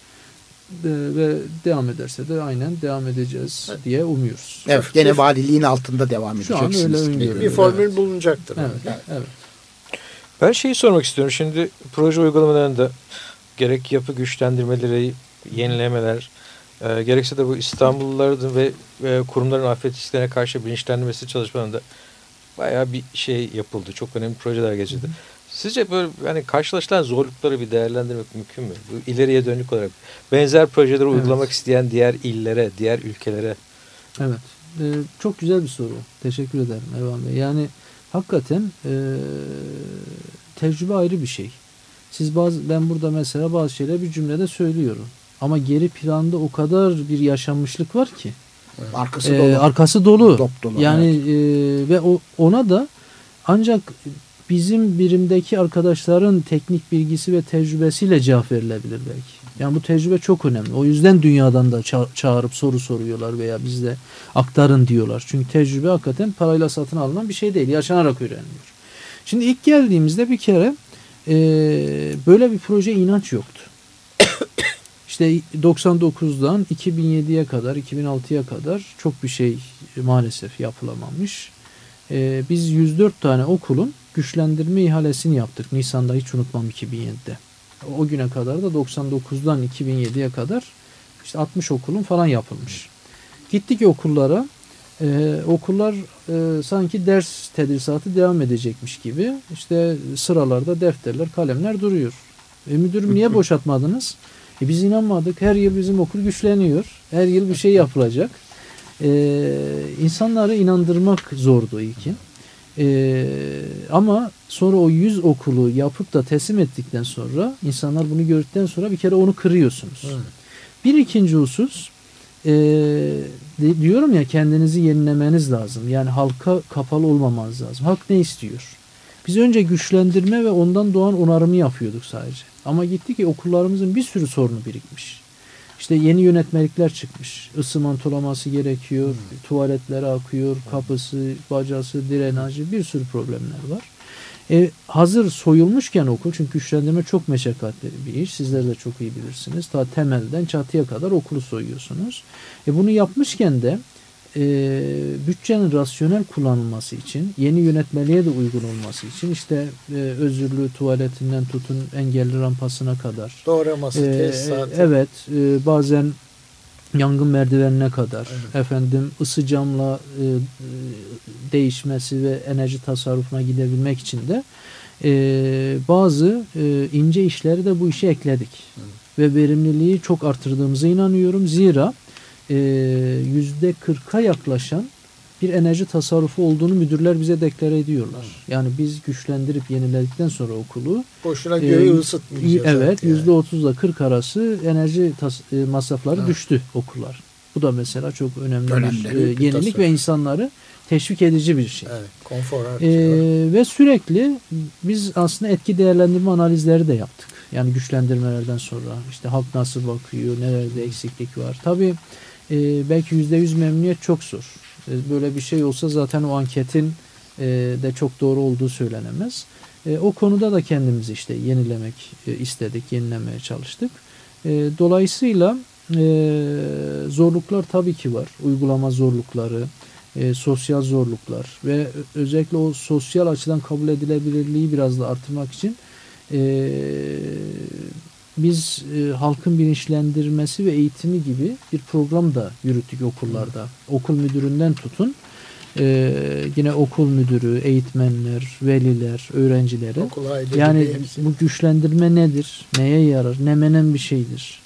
E, ve devam ederse de aynen devam edeceğiz diye umuyoruz. Evet, gene valiliğin altında devam Şu an öyle edeceksiniz. öngörüyoruz. Bir Evet. formül bulunacaktır. Evet, evet. Ben şeyi sormak istiyorum. Şimdi proje uygulamalarında gerek yapı güçlendirmeleri, yenilemeler, e, gerekse de bu İstanbulluların ve e, kurumların afet risklerine karşı bilinçlendirmesi çalışmalarında bayağı bir şey yapıldı. Çok önemli projeler geçildi. Sizce böyle hani karşılaşılan zorlukları bir değerlendirmek mümkün mü? Bu ileriye dönük olarak benzer projeleri Evet. uygulamak isteyen diğer illere, diğer ülkelere Evet. Ee, çok güzel bir soru. Teşekkür ederim Ervan Bey. Yani hakikaten e, tecrübe ayrı bir şey. Siz bazı ben burada mesela bazı şeyleri bir cümlede söylüyorum. Ama geri planda o kadar bir yaşanmışlık var ki. Arkası e, dolu. arkası dolu. Dop dolu, yani e, ve o, ona da ancak bizim birimdeki arkadaşların teknik bilgisi ve tecrübesiyle cevap verilebilir belki. Yani bu tecrübe çok önemli. O yüzden dünyadan da ça- çağırıp soru soruyorlar veya bizde aktarın diyorlar. Çünkü tecrübe hakikaten parayla satın alınan bir şey değil. Yaşanarak öğreniliyor. Şimdi ilk geldiğimizde bir kere e, böyle bir proje inanç yoktu. [coughs] İşte 99'dan 2007'ye kadar, 2006'ya kadar çok bir şey maalesef yapılamamış. Ee, biz 104 tane okulun güçlendirme ihalesini yaptık. Nisan'da hiç unutmam 2007'de. O güne kadar da 99'dan 2007'ye kadar işte 60 okulun falan yapılmış. Gittik okullara. Ee, okullar e, sanki ders tedrisatı devam edecekmiş gibi. İşte sıralarda defterler, kalemler duruyor. E, müdürüm niye [laughs] boşaltmadınız? E, biz inanmadık. Her yıl bizim okul güçleniyor. Her yıl bir şey yapılacak. E, insanları inandırmak zordu ilkin. E, ama sonra o 100 okulu yapıp da teslim ettikten sonra insanlar bunu gördükten sonra bir kere onu kırıyorsunuz. Evet. Bir ikinci husus e, de- diyorum ya kendinizi yenilemeniz lazım. Yani halka kapalı olmamanız lazım. Halk ne istiyor? Biz önce güçlendirme ve ondan doğan onarımı yapıyorduk sadece. Ama gitti ki okullarımızın bir sürü sorunu birikmiş. İşte yeni yönetmelikler çıkmış. Isı mantolaması gerekiyor, tuvaletlere akıyor, kapısı, bacası, drenajı bir sürü problemler var. E, hazır soyulmuşken okul çünkü güçlendirme çok meşakkatli bir iş. Sizler de çok iyi bilirsiniz. Ta temelden çatıya kadar okulu soyuyorsunuz. E, bunu yapmışken de e, bütçenin rasyonel kullanılması için yeni yönetmeliğe de uygun olması için işte e, özürlü tuvaletinden tutun engelli rampasına kadar Doğraması, ee, tesisatı. evet e, bazen yangın merdivenine kadar efendim ısı camla e, e, değişmesi ve enerji tasarrufuna gidebilmek için de e, bazı e, ince işleri de bu işe ekledik. Ve verimliliği çok artırdığımıza inanıyorum. Zira e, yüzde 40'a yaklaşan bir enerji tasarrufu olduğunu müdürler bize deklare ediyorlar. Yani biz güçlendirip yeniledikten sonra okulu Boşuna ee, göğü ısıtmayacağız. Evet yüzde otuzla 40 arası enerji tas- e, masrafları Evet. düştü okullar. Bu da mesela çok önemli, Önemli. bir e, yenilik tasarruf. ve insanları teşvik edici bir şey. Evet, konfor Ee, artıyor. ve sürekli biz aslında etki değerlendirme analizleri de yaptık. Yani güçlendirmelerden sonra işte halk nasıl bakıyor, nerede eksiklik var. Tabii e, belki yüzde yüz memnuniyet çok zor. E, böyle bir şey olsa zaten o anketin e, de çok doğru olduğu söylenemez. E, o konuda da kendimizi işte yenilemek istedik, yenilemeye çalıştık. Dolayısıyla zorluklar tabii ki var. Uygulama zorlukları, sosyal zorluklar ve özellikle o sosyal açıdan kabul edilebilirliği biraz da artırmak için biz e, halkın bilinçlendirmesi ve eğitimi gibi bir program da yürüttük okullarda. Okul müdüründen tutun e, yine okul müdürü, eğitmenler, veliler, öğrencilere Okul yani bu güçlendirme nedir? Neye yarar? Ne menen bir şeydir?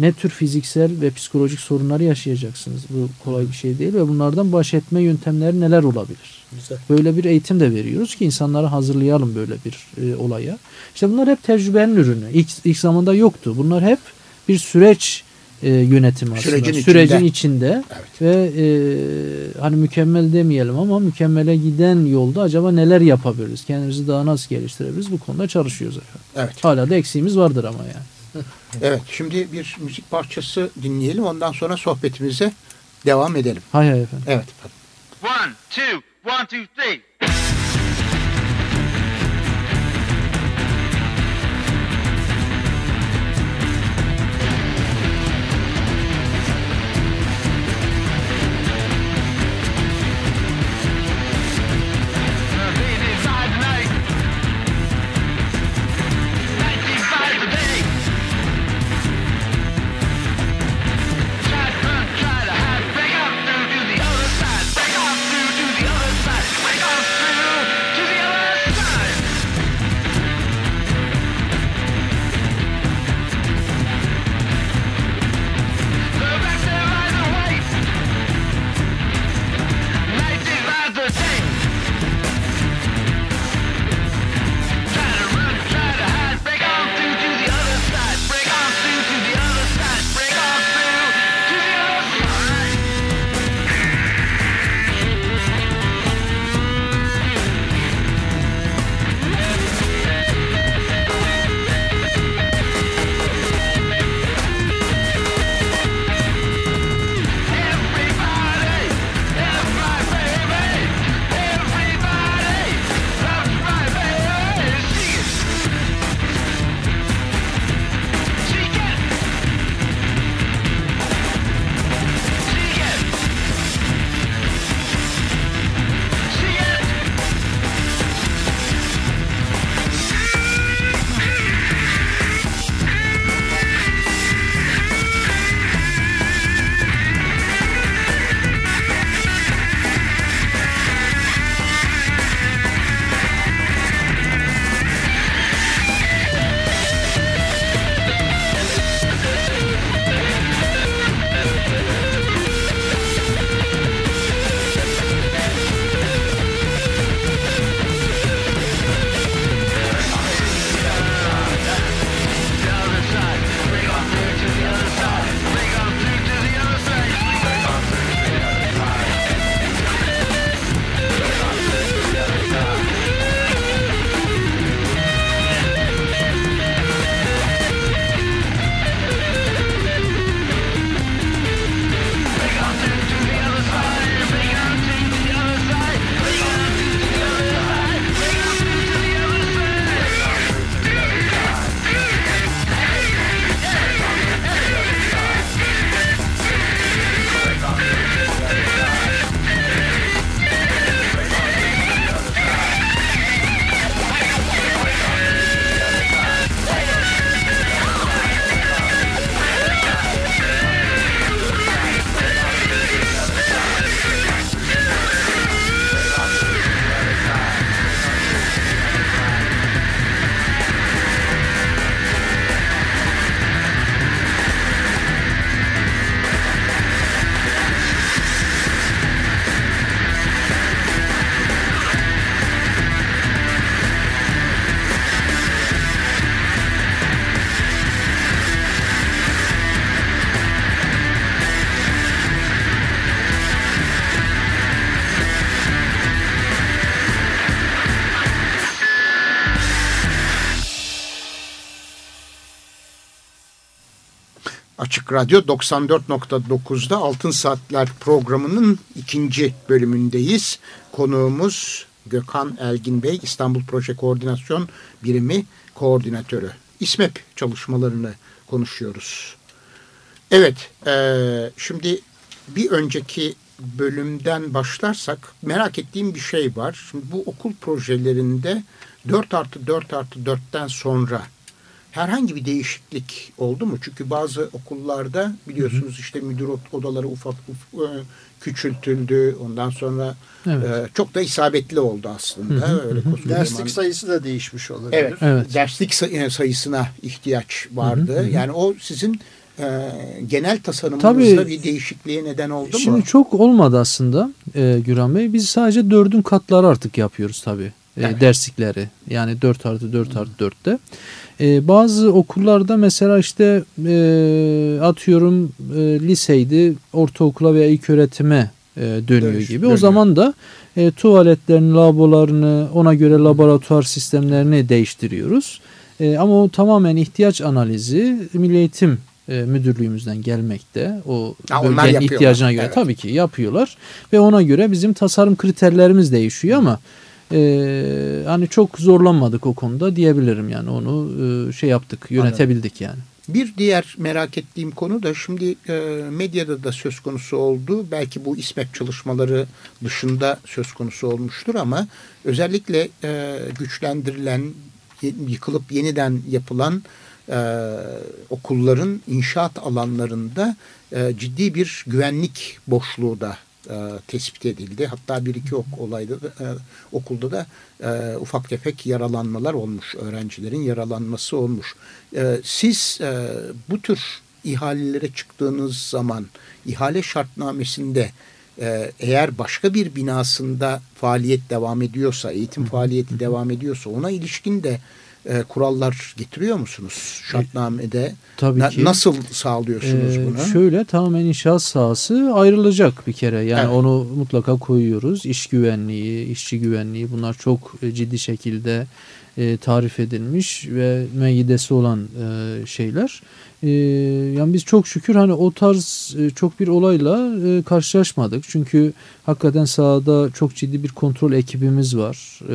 Ne tür fiziksel ve psikolojik sorunları yaşayacaksınız? Bu kolay bir şey değil ve bunlardan baş etme yöntemleri neler olabilir? Güzel. Böyle bir eğitim de veriyoruz ki insanları hazırlayalım böyle bir e, olaya. İşte bunlar hep tecrübenin ürünü. İlk, ilk zamanda yoktu. Bunlar hep bir süreç e, yönetimi aslında. Sürecin Sürecin içinde. içinde Evet. ve e, hani mükemmel demeyelim ama mükemmele giden yolda acaba neler yapabiliriz? Kendimizi daha nasıl geliştirebiliriz? Bu konuda çalışıyoruz efendim. Evet. Hala da eksiğimiz vardır ama yani. Evet. Şimdi bir müzik parçası dinleyelim. Ondan sonra sohbetimize devam edelim. Hay hay efendim. Evet. One, two, one, two, three. Radyo 94.9'da Altın Saatler programının ikinci bölümündeyiz. Konuğumuz Gökhan Elgin Bey, İstanbul Proje Koordinasyon Birimi Koordinatörü. İSMEP çalışmalarını konuşuyoruz. Evet, e, şimdi bir önceki bölümden başlarsak merak ettiğim bir şey var. Şimdi bu okul projelerinde 4 artı 4 artı 4'ten sonra herhangi bir değişiklik oldu mu? Çünkü bazı okullarda biliyorsunuz işte müdür odaları ufak uf, e, küçültüldü. Ondan sonra Evet. e, çok da isabetli oldu aslında. Hı hı, Öyle Derslik sayısı da değişmiş olabilir. Evet, Evet. derslik say- sayısına ihtiyaç vardı. Hı hı. Yani o sizin e, genel tasarımınızda Tabii. bir değişikliğe neden oldu Şimdi mu? çok olmadı aslında e, Güran Bey. Biz sadece dördün katları artık yapıyoruz tabii. E, Evet. Derslikleri yani 4 artı 4 artı 4'te. E, bazı okullarda mesela işte e, atıyorum e, liseydi ortaokula veya ilk öğretime e, dönüyor Dönüş- gibi. dönüyor. O zaman da e, tuvaletlerini, lavabolarını ona göre laboratuvar sistemlerini değiştiriyoruz. E, ama o tamamen ihtiyaç analizi Milli Eğitim e, Müdürlüğümüzden gelmekte. O onlar bölgenin ihtiyacına göre Evet. tabii ki yapıyorlar. Ve ona göre bizim tasarım kriterlerimiz değişiyor ama e, hani çok zorlanmadık o konuda diyebilirim yani onu e, şey yaptık yönetebildik yani. Bir diğer merak ettiğim konu da şimdi e, medyada da söz konusu oldu. Belki bu İSMEP çalışmaları dışında söz konusu olmuştur ama özellikle e, güçlendirilen, yıkılıp yeniden yapılan e, okulların inşaat alanlarında e, ciddi bir güvenlik boşluğu da e, tespit edildi. Hatta bir iki ok olayda da, e, okulda da e, ufak tefek yaralanmalar olmuş. Öğrencilerin yaralanması olmuş. E, siz e, bu tür ihalelere çıktığınız zaman ihale şartnamesinde e, eğer başka bir binasında faaliyet devam ediyorsa, eğitim faaliyeti devam ediyorsa ona ilişkin de e, kurallar getiriyor musunuz şartnamede? Tabii Na- ki. Nasıl sağlıyorsunuz Ee, bunu? Şöyle tamamen inşaat sahası ayrılacak bir kere. Yani Evet. onu mutlaka koyuyoruz. İş güvenliği, işçi güvenliği bunlar çok e, ciddi şekilde e, tarif edilmiş ve müeyyidesi olan e, şeyler. E, yani biz çok şükür hani o tarz e, çok bir olayla e, karşılaşmadık. Çünkü hakikaten sahada çok ciddi bir kontrol ekibimiz var. E,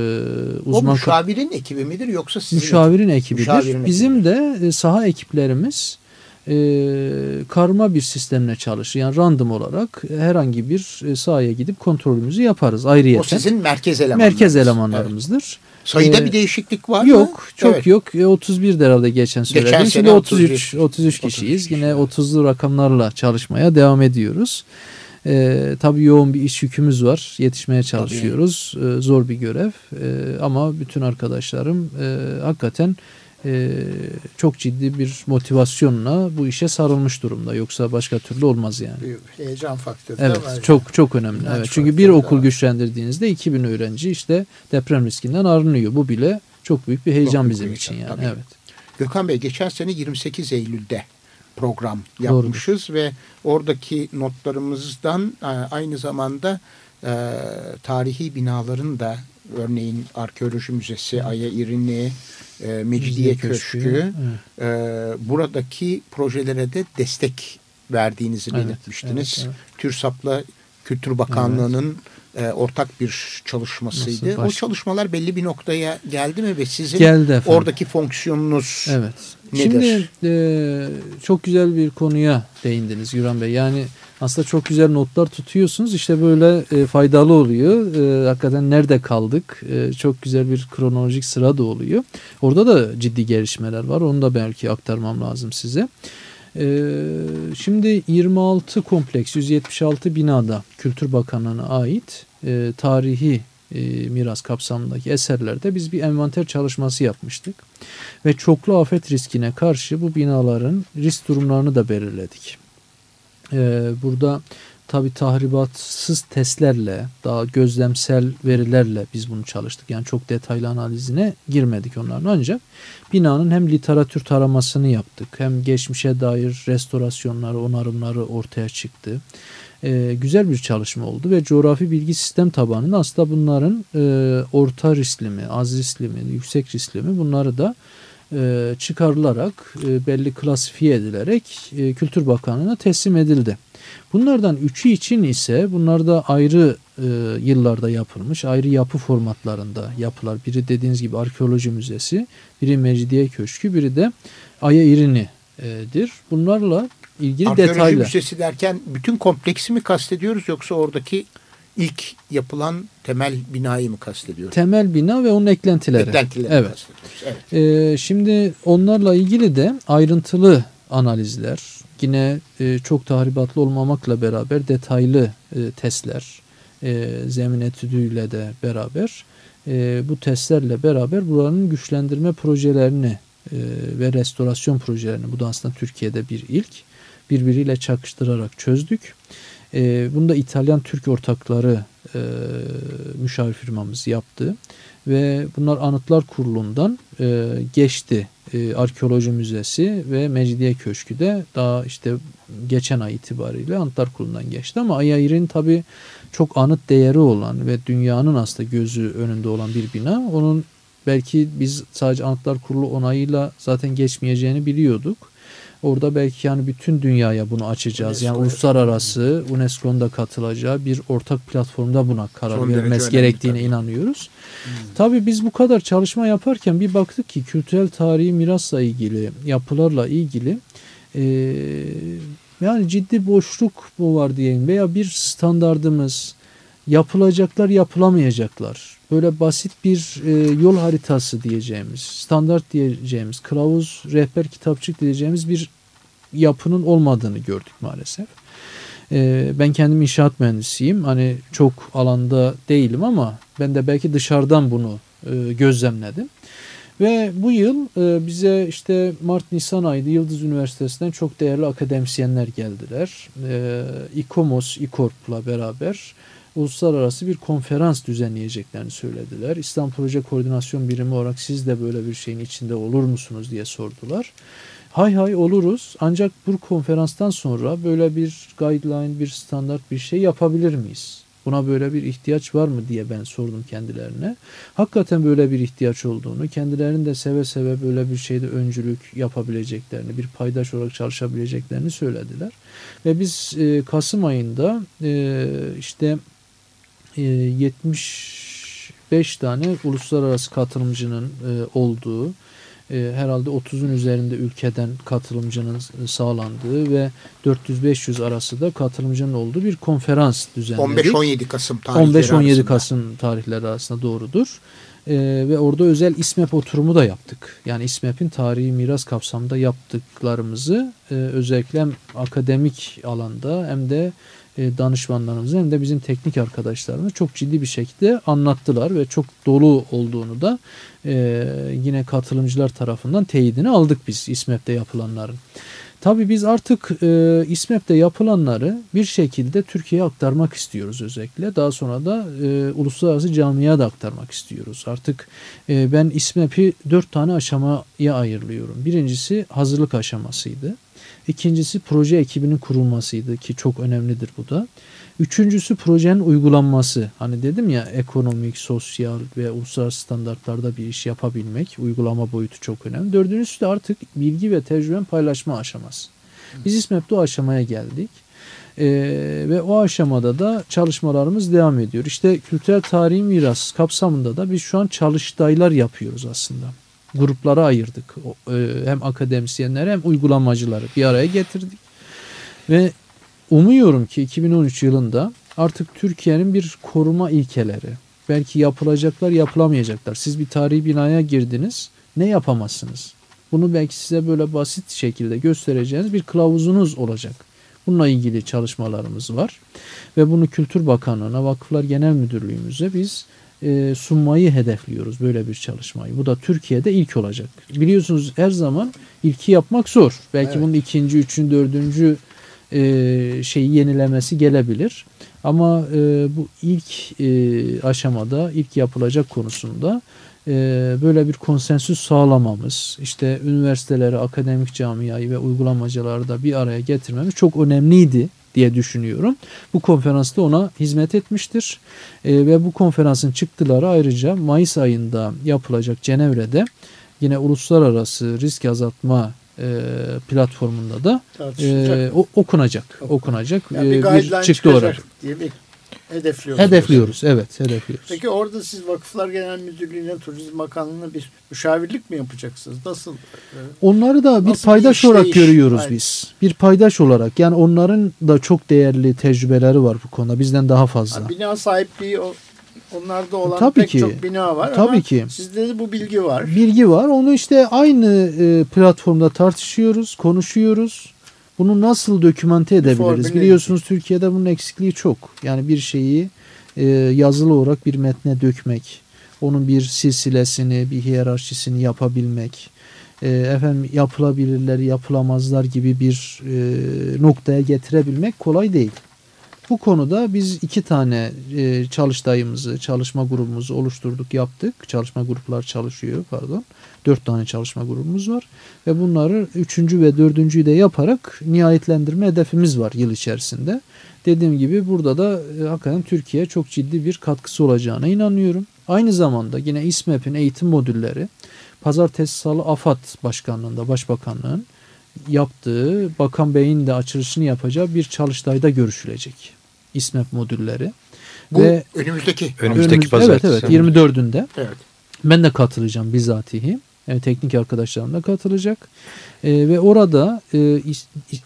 o uzman müşavirin ekibi midir yoksa sizin Müşavirin ekibidir. Müşavirin Bizim de e, saha ekiplerimiz e, karma bir sistemle çalışır. Yani random olarak herhangi bir e, sahaya gidip kontrolümüzü yaparız O ayrıyeten. sizin merkez elemanlarınız. merkez Evet. Sayıda Ee, bir değişiklik var mı? Yok, çok Evet. yok. E, 31 de herhalde geçen söyledim. Geçen Şimdi sene 33 31. 33 kişiyiz. 33 Yine 30'lu rakamlarla çalışmaya devam ediyoruz. E, tabii yoğun bir iş yükümüz var. Yetişmeye çalışıyoruz. E, zor bir görev. E, ama bütün arkadaşlarım e, hakikaten e, çok ciddi bir motivasyonla bu işe sarılmış durumda. Yoksa başka türlü olmaz yani. Bir heyecan faktörü de Evet, var. çok çok önemli. İnanç Evet, çünkü bir de okul var. güçlendirdiğinizde 2000 öğrenci işte deprem riskinden arınıyor. Bu bile çok büyük bir heyecan büyük bizim için heyecan, yani. tabii. Evet. Gökhan Bey geçen sene 28 Eylül'de program yapmışız ve oradaki notlarımızdan e, aynı zamanda e, tarihi binaların da örneğin Arkeoloji Müzesi, Aya İrini, e, Mecidiye Köşkü, Köşkü, e, buradaki projelere de destek verdiğinizi Evet, belirtmiştiniz. evet, evet. TÜRSAP'la Kültür Bakanlığı'nın e, ortak bir çalışmasıydı. Nasıl O baş- çalışmalar belli bir noktaya geldi mi ve sizin Geldi efendim. oradaki fonksiyonunuz Evet. Nedir? Şimdi e, çok güzel bir konuya değindiniz Güran Bey. Yani aslında çok güzel notlar tutuyorsunuz. İşte böyle e, faydalı oluyor. E, hakikaten nerede kaldık? E, çok güzel bir kronolojik sıra da oluyor. Orada da ciddi gelişmeler var. Onu da belki aktarmam lazım size. E, şimdi 26 kompleks 176 binada Kültür Bakanlığı'na ait e, tarihi e, miras kapsamındaki eserlerde biz bir envanter çalışması yapmıştık ve çoklu afet riskine karşı bu binaların risk durumlarını da belirledik. Ee, burada tabi tahribatsız testlerle daha gözlemsel verilerle biz bunu çalıştık. Yani çok detaylı analizine girmedik onların ancak binanın hem literatür taramasını yaptık hem geçmişe dair restorasyonları onarımları ortaya çıktı. Ee, güzel bir çalışma oldu ve coğrafi bilgi sistem tabanında aslında bunların e, orta riskli mi, az riskli mi, yüksek riskli mi bunları da e, çıkarılarak e, belli klasifiye edilerek e, Kültür Bakanlığı'na teslim edildi. Bunlardan üçü için ise bunlar da ayrı e, yıllarda yapılmış, ayrı yapı formatlarında yapılar. Biri dediğiniz gibi arkeoloji müzesi, biri Mecidiye Köşkü, biri de Aya İrini'dir. Bunlarla ilgili Arkeoloji detaylı. müzesi derken bütün kompleksi mi kastediyoruz yoksa oradaki ilk yapılan temel binayı mı kastediyoruz? Temel bina ve onun eklentileri. Eklentileri Evet. kastediyoruz. Evet. Ee, şimdi onlarla ilgili de ayrıntılı analizler, yine e, çok tahribatlı olmamakla beraber detaylı e, testler, e, zemin etüdüyle de beraber e, bu testlerle beraber buranın güçlendirme projelerini e, ve restorasyon projelerini, bu da aslında Türkiye'de bir ilk, birbiriyle çakıştırarak çözdük. E, bunu da İtalyan Türk ortakları e, müşavir firmamız yaptı ve bunlar Anıtlar Kurulu'ndan e, geçti. E, Arkeoloji Müzesi ve Mecidiye Köşkü de daha işte geçen ay itibariyle Anıtlar Kurulu'ndan geçti ama Ayayir'in tabi çok anıt değeri olan ve dünyanın aslında gözü önünde olan bir bina. Onun belki biz sadece Anıtlar Kurulu onayıyla zaten geçmeyeceğini biliyorduk. Orada belki yani bütün dünyaya bunu açacağız. yani UNESCO'ya uluslararası UNESCO'nun da katılacağı bir ortak platformda buna karar Son önemli gerektiğine tabii. inanıyoruz. Tabii biz bu kadar çalışma yaparken bir baktık ki kültürel tarihi mirasla ilgili, yapılarla ilgili eee, yani ciddi boşluk bu var diyeyim veya bir standardımız yapılacaklar yapılamayacaklar. Böyle basit bir e, yol haritası diyeceğimiz, standart diyeceğimiz, kılavuz, rehber, kitapçık diyeceğimiz bir yapının olmadığını gördük maalesef. E, ben kendim inşaat mühendisiyim. Hani çok alanda değilim ama ben de belki dışarıdan bunu e, gözlemledim. Ve bu yıl e, bize işte Mart-Nisan ayında Yıldız Üniversitesi'nden çok değerli akademisyenler geldiler. E, İKOMOS, İKORP'la beraber uluslararası bir konferans düzenleyeceklerini söylediler. İslam Proje Koordinasyon Birimi olarak siz de böyle bir şeyin içinde olur musunuz diye sordular. Hay hay oluruz ancak bu konferanstan sonra böyle bir guideline, bir standart bir şey yapabilir miyiz? Buna böyle bir ihtiyaç var mı diye ben sordum kendilerine. Hakikaten böyle bir ihtiyaç olduğunu, kendilerinin de seve seve böyle bir şeyde öncülük yapabileceklerini, bir paydaş olarak çalışabileceklerini söylediler. Ve biz e, Kasım ayında e, işte e, 75 tane uluslararası katılımcının e, olduğu, e, herhalde 30'un üzerinde ülkeden katılımcının sağlandığı ve 400-500 arası da katılımcının olduğu bir konferans düzenledik. 15-17 Kasım tarihleri 15-17 arasında. Kasım tarihleri arasında doğrudur. Ee, ve orada özel İSMEP oturumu da yaptık. Yani İSMEP'in tarihi miras kapsamında yaptıklarımızı e, özellikle hem akademik alanda hem de e, danışmanlarımıza hem de bizim teknik arkadaşlarımız çok ciddi bir şekilde anlattılar ve çok dolu olduğunu da e, yine katılımcılar tarafından teyidini aldık biz İSMEP'te yapılanların. Tabii biz artık e, İSMEP'te yapılanları bir şekilde Türkiye'ye aktarmak istiyoruz özellikle. Daha sonra da e, uluslararası camiaya da aktarmak istiyoruz. Artık e, ben İSMEP'i dört tane aşamaya ayırlıyorum. Birincisi hazırlık aşamasıydı. İkincisi proje ekibinin kurulmasıydı ki çok önemlidir bu da. Üçüncüsü projenin uygulanması. Hani dedim ya ekonomik, sosyal ve uluslararası standartlarda bir iş yapabilmek, uygulama boyutu çok önemli. Dördüncüsü de artık bilgi ve tecrüben paylaşma aşaması. Biz İSMEP'te o aşamaya geldik. Ee, ve o aşamada da çalışmalarımız devam ediyor. İşte kültürel tarihi miras kapsamında da biz şu an çalıştaylar yapıyoruz aslında. Gruplara ayırdık. E, hem akademisyenleri hem uygulamacıları bir araya getirdik. Ve umuyorum ki 2013 yılında artık Türkiye'nin bir koruma ilkeleri, belki yapılacaklar yapılamayacaklar. Siz bir tarihi binaya girdiniz, ne yapamazsınız? Bunu belki size böyle basit şekilde göstereceğiniz bir kılavuzunuz olacak. Bununla ilgili çalışmalarımız var. Ve bunu Kültür Bakanlığı'na, Vakıflar Genel Müdürlüğümüze biz e, sunmayı hedefliyoruz böyle bir çalışmayı. Bu da Türkiye'de ilk olacak. Biliyorsunuz her zaman ilki yapmak zor. Belki Evet. bunun ikinci, üçüncü, dördüncü e, şeyi yenilemesi gelebilir. Ama e, bu ilk e, aşamada, ilk yapılacak konusunda e, böyle bir konsensüs sağlamamız, işte üniversiteleri, akademik camiayı ve uygulamacıları da bir araya getirmemiz çok önemliydi diye düşünüyorum. Bu konferansta ona hizmet etmiştir. E, ve bu konferansın çıktıları ayrıca Mayıs ayında yapılacak Cenevre'de yine uluslararası risk azaltma e, platformunda da e, okunacak. Okunacak. Yani e, bir çıktı olarak. diye Hedefliyorsunuz. Hedefliyoruz. Evet, hedefliyoruz. Peki orada siz Vakıflar Genel Müdürlüğü'ne, Turizm Bakanlığı'na bir müşavirlik mi yapacaksınız? Nasıl? e, Onları da bir Nasıl bir paydaş olarak görüyoruz Aynen. biz. Bir paydaş olarak. Yani onların da çok değerli tecrübeleri var bu konuda. Bizden daha fazla. Ha, bina sahipliği o, onlarda olan Tabii pek ki. çok bina var Tabii ama ki. sizde de bu bilgi var. Bilgi var. Onu işte aynı e, platformda tartışıyoruz, konuşuyoruz. Bunu nasıl dokümante edebiliriz? Biliyorsunuz Türkiye'de bunun eksikliği çok. Yani bir şeyi e, yazılı olarak bir metne dökmek, onun bir silsilesini, bir hiyerarşisini yapabilmek, e, efendim yapılabilirler, yapılamazlar gibi bir e, noktaya getirebilmek kolay değil. Bu konuda biz iki tane e, çalıştayımızı, çalışma grubumuzu oluşturduk, yaptık. Çalışma gruplar çalışıyor, pardon. Dört tane çalışma grubumuz var. Ve bunları üçüncü ve dördüncüyü de yaparak nihayetlendirme hedefimiz var yıl içerisinde. Dediğim gibi burada da e, hakikaten Türkiye çok ciddi bir katkısı olacağına inanıyorum. Aynı zamanda yine İSMEP'in eğitim modülleri Pazartesi Salı AFAD Başkanlığında, Başbakanlığın yaptığı, Bakan Bey'in de açılışını yapacağı bir çalıştayda görüşülecek. İSMEP modülleri. Bu Ve önümüzdeki. Önümüzdeki önümüz- pazartesi. Evet evet 24'ünde. Evet. Ben de katılacağım bizatihi. Yani teknik arkadaşlarım da katılacak. Ee, ve orada e,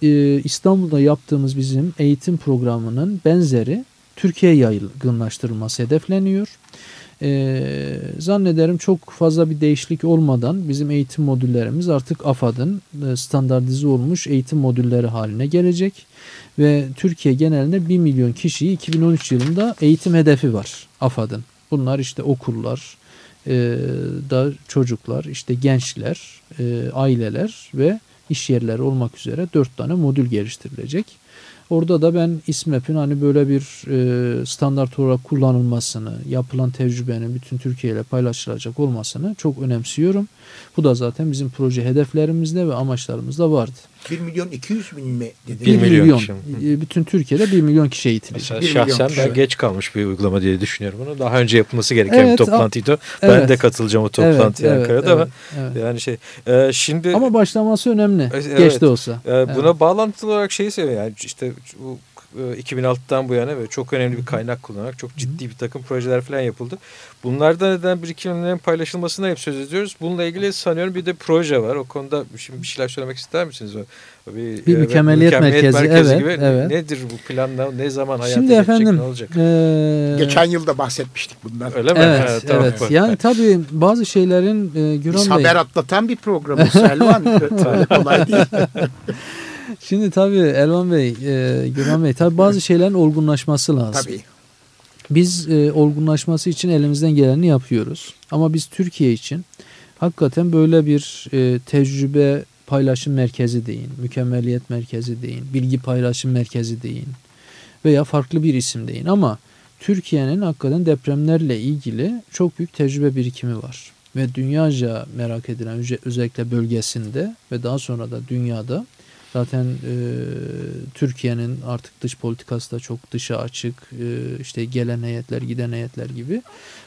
e, İstanbul'da yaptığımız bizim eğitim programının benzeri Türkiye yaygınlaştırılması hedefleniyor. Ee, zannederim çok fazla bir değişiklik olmadan bizim eğitim modüllerimiz artık AFAD'ın e, standartize olmuş eğitim modülleri haline gelecek. Ve Türkiye genelinde 1 milyon kişiyi 2013 yılında eğitim hedefi var AFAD'ın. Bunlar işte okullar, e, da çocuklar, işte gençler, e, aileler ve iş yerleri olmak üzere dört tane modül geliştirilecek. Orada da ben İSMEP'in hani böyle bir e, standart olarak kullanılmasını, yapılan tecrübenin bütün Türkiye ile paylaşılacak olmasını çok önemsiyorum. Bu da zaten bizim proje hedeflerimizde ve amaçlarımızda vardı. 1 milyon 200 bin mi dediniz? 1 1 milyon milyon, kişi. e, bütün Türkiye'de 1 milyon kişi. Mesela milyon şahsen ben geç kalmış bir uygulama diye düşünüyorum bunu. Daha önce yapılması gereken Evet, bir toplantıydı. o. Ben evet. de katılacağım o toplantıya Evet, Ankara'da evet, ama evet. yani şey e, şimdi Ama başlaması önemli. Evet. Geç de olsa. e, buna bağlantılı olarak şeyi seviyorum yani işte bu 2006'dan bu yana ve çok önemli bir kaynak kullanarak çok ciddi bir takım projeler falan yapıldı. Bunlardan neden birikimlerin paylaşılmasına hep söz ediyoruz. Bununla ilgili sanıyorum bir de proje var. O konuda şimdi bir şeyler söylemek ister misiniz? Bir, Bir mükemmeliyet merkezi, evet, gibi. evet. Nedir bu plan? Ne- Ne zaman hayata Şimdi geçecek? efendim Ne olacak? e, Geçen yılda bahsetmiştik bundan. Öyle mi? Evet, Ha, tamam. evet. Yani tabii bazı şeylerin e, Güran Biz Bey, haber atlatan bir programız Selvan. [laughs] Kolay değil. [laughs] şimdi tabii Elvan Bey, e, Güran Bey, tabii bazı şeylerin olgunlaşması lazım. Tabii. Biz e, olgunlaşması için elimizden geleni yapıyoruz. Ama biz Türkiye için hakikaten böyle bir e, tecrübe paylaşım merkezi deyin, mükemmeliyet merkezi deyin, bilgi paylaşım merkezi deyin veya farklı bir isim deyin. Ama Türkiye'nin hakikaten depremlerle ilgili çok büyük tecrübe birikimi var. Ve dünyaca merak edilen öze- özellikle bölgesinde ve daha sonra da dünyada Zaten e, Türkiye'nin artık dış politikası da çok dışa açık. E, işte gelen heyetler, giden heyetler gibi.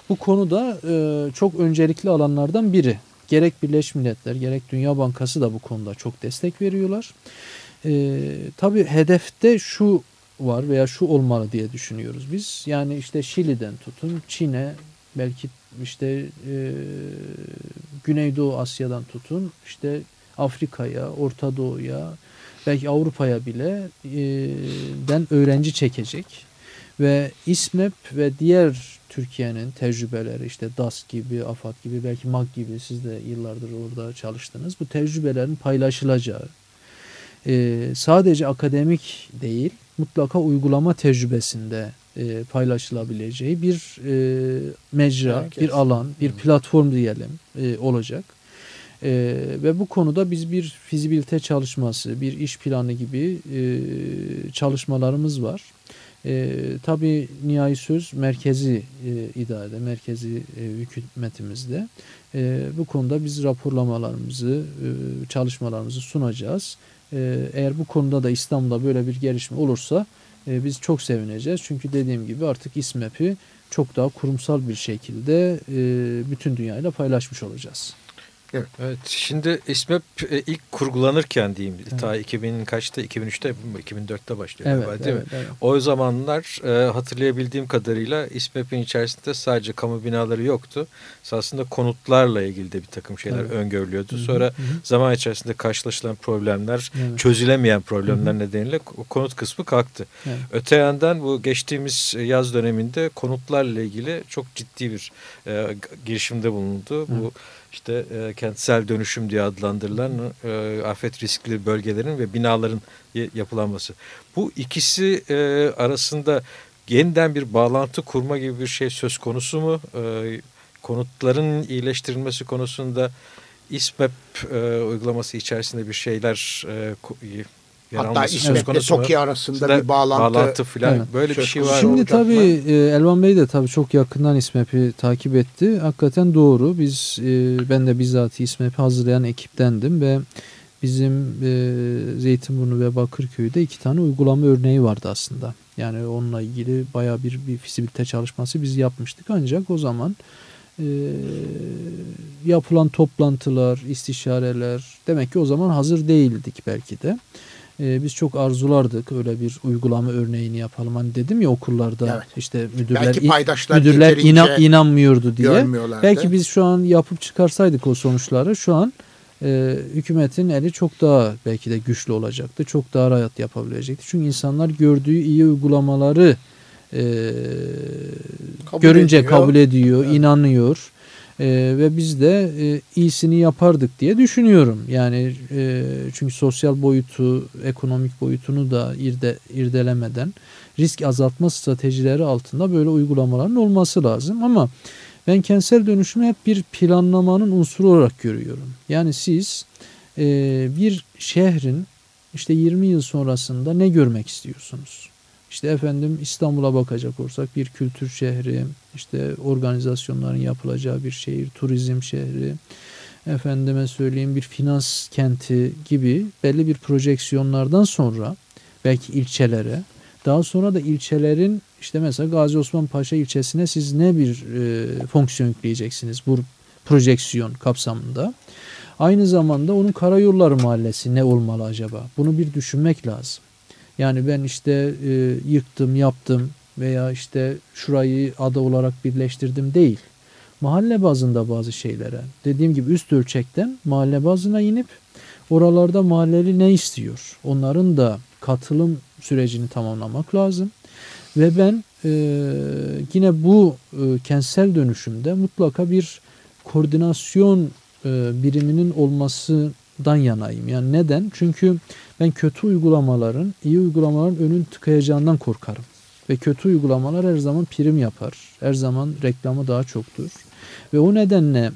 Bu konuda e, çok öncelikli alanlardan biri. Gerek Birleşmiş Milletler, gerek Dünya Bankası da bu konuda çok destek veriyorlar. E, tabii hedefte şu var veya şu olmalı diye düşünüyoruz biz. Yani işte Şili'den tutun Çin'e belki işte e, Güneydoğu Asya'dan tutun işte Afrika'ya, Orta Doğu'ya, belki Avrupa'ya bile e, den öğrenci çekecek ve İSMEP ve diğer Türkiye'nin tecrübeleri işte DAS gibi, AFAD gibi, belki MAG gibi siz de yıllardır orada çalıştınız. Bu tecrübelerin paylaşılacağı, e, sadece akademik değil, mutlaka uygulama tecrübesinde e, paylaşılabileceği bir e, mecra, Merkez. bir alan, bir platform diyelim e, olacak. E, ve bu konuda biz bir fizibilite çalışması, bir iş planı gibi e, çalışmalarımız var. E, tabii nihai söz merkezi e, idarede, merkezi e, hükümetimizde. E, bu konuda biz raporlamalarımızı, e, çalışmalarımızı sunacağız. E, eğer bu konuda da İstanbul'da böyle bir gelişme olursa e, biz çok sevineceğiz. Çünkü dediğim gibi artık İSMEP'i çok daha kurumsal bir şekilde e, bütün dünyayla paylaşmış olacağız. Evet şimdi İSMEP e, ilk kurgulanırken diyeyim ta 2000 kaçta 2003'te 2004'te başlıyor Evet, galiba değil evet, mi? evet. O zamanlar e, hatırlayabildiğim kadarıyla İSMEP'in içerisinde sadece kamu binaları yoktu. Aslında konutlarla ilgili de bir takım şeyler Evet. öngörülüyordu. Hı hı, Sonra hı hı. zaman içerisinde karşılaşılan problemler, Evet. çözülemeyen problemler nedeniyle o konut kısmı kalktı. Evet. Öte yandan bu geçtiğimiz yaz döneminde konutlarla ilgili çok ciddi bir e, girişimde bulundu. Bu işte e, kentsel dönüşüm diye adlandırılan e, afet riskli bölgelerin ve binaların yapılanması. Bu ikisi e, arasında yeniden bir bağlantı kurma gibi bir şey söz konusu mu? E, konutların iyileştirilmesi konusunda İSMEP e, uygulaması içerisinde bir şeyler e, yer Hatta İsmet'le? TOKİ arasında bir bağlantı. falan Evet. böyle bir şey var. Şimdi- olacak mı? tabii e, Elvan Bey de tabii çok yakından İSMEP'i takip etti. Hakikaten doğru. Biz e, ben de bizzat İSMEP'i hazırlayan ekiptendim ve bizim e, Zeytinburnu ve Bakırköy'de iki tane uygulama örneği vardı aslında. Yani onunla ilgili bayağı bir, bir fizibilite çalışması biz yapmıştık. Ancak o zaman e, yapılan toplantılar, istişareler demek ki o zaman hazır değildik belki de. E, biz çok arzulardık öyle bir uygulama örneğini yapalım. Hani dedim ya okullarda Evet. işte müdürler paydaşlar müdürler inan, inanmıyordu diye. Belki biz şu an yapıp çıkarsaydık o sonuçları şu an e, hükümetin eli çok daha belki de güçlü olacaktı. Çok daha rahat yapabilecekti. Çünkü insanlar gördüğü iyi uygulamaları e, Kabul görünce ediyor. kabul ediyor, Evet. inanıyor. E, ve biz de e, iyisini yapardık diye düşünüyorum. Yani e, çünkü sosyal boyutu, ekonomik boyutunu da irde, irdelemeden risk azaltma stratejileri altında böyle uygulamaların olması lazım. Ama ben kentsel dönüşümü hep bir planlamanın unsuru olarak görüyorum. Yani siz e, bir şehrin işte 20 yıl sonrasında ne görmek istiyorsunuz? İşte efendim İstanbul'a bakacak olursak bir kültür şehri, işte organizasyonların yapılacağı bir şehir, turizm şehri, efendime söyleyeyim bir finans kenti gibi belli bir projeksiyonlardan sonra belki ilçelere, daha sonra da ilçelerin işte mesela Gazi Osman Paşa ilçesine siz ne bir e, fonksiyon yükleyeceksiniz bu projeksiyon kapsamında. Aynı zamanda onun Karayolları Mahallesi ne olmalı acaba? Bunu bir düşünmek lazım. Yani ben işte e, yıktım, yaptım veya işte şurayı ada olarak birleştirdim değil. Mahalle bazında bazı şeylere, dediğim gibi üst ölçekten mahalle bazına inip oralarda mahalleli ne istiyor? Onların da katılım sürecini tamamlamak lazım. Ve ben e, yine bu e, kentsel dönüşümde mutlaka bir koordinasyon e, biriminin olmasından yanayım. Yani neden? Çünkü ben kötü uygulamaların, iyi uygulamaların önünü tıkayacağından korkarım. Ve kötü uygulamalar her zaman prim yapar. Her zaman reklamı daha çoktur. Ve o nedenle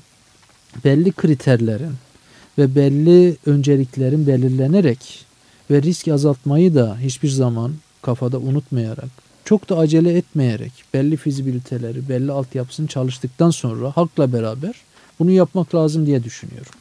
belli kriterlerin ve belli önceliklerin belirlenerek ve risk azaltmayı da hiçbir zaman kafada unutmayarak, çok da acele etmeyerek belli fizibiliteleri, belli altyapısını çalıştıktan sonra halkla beraber bunu yapmak lazım diye düşünüyorum.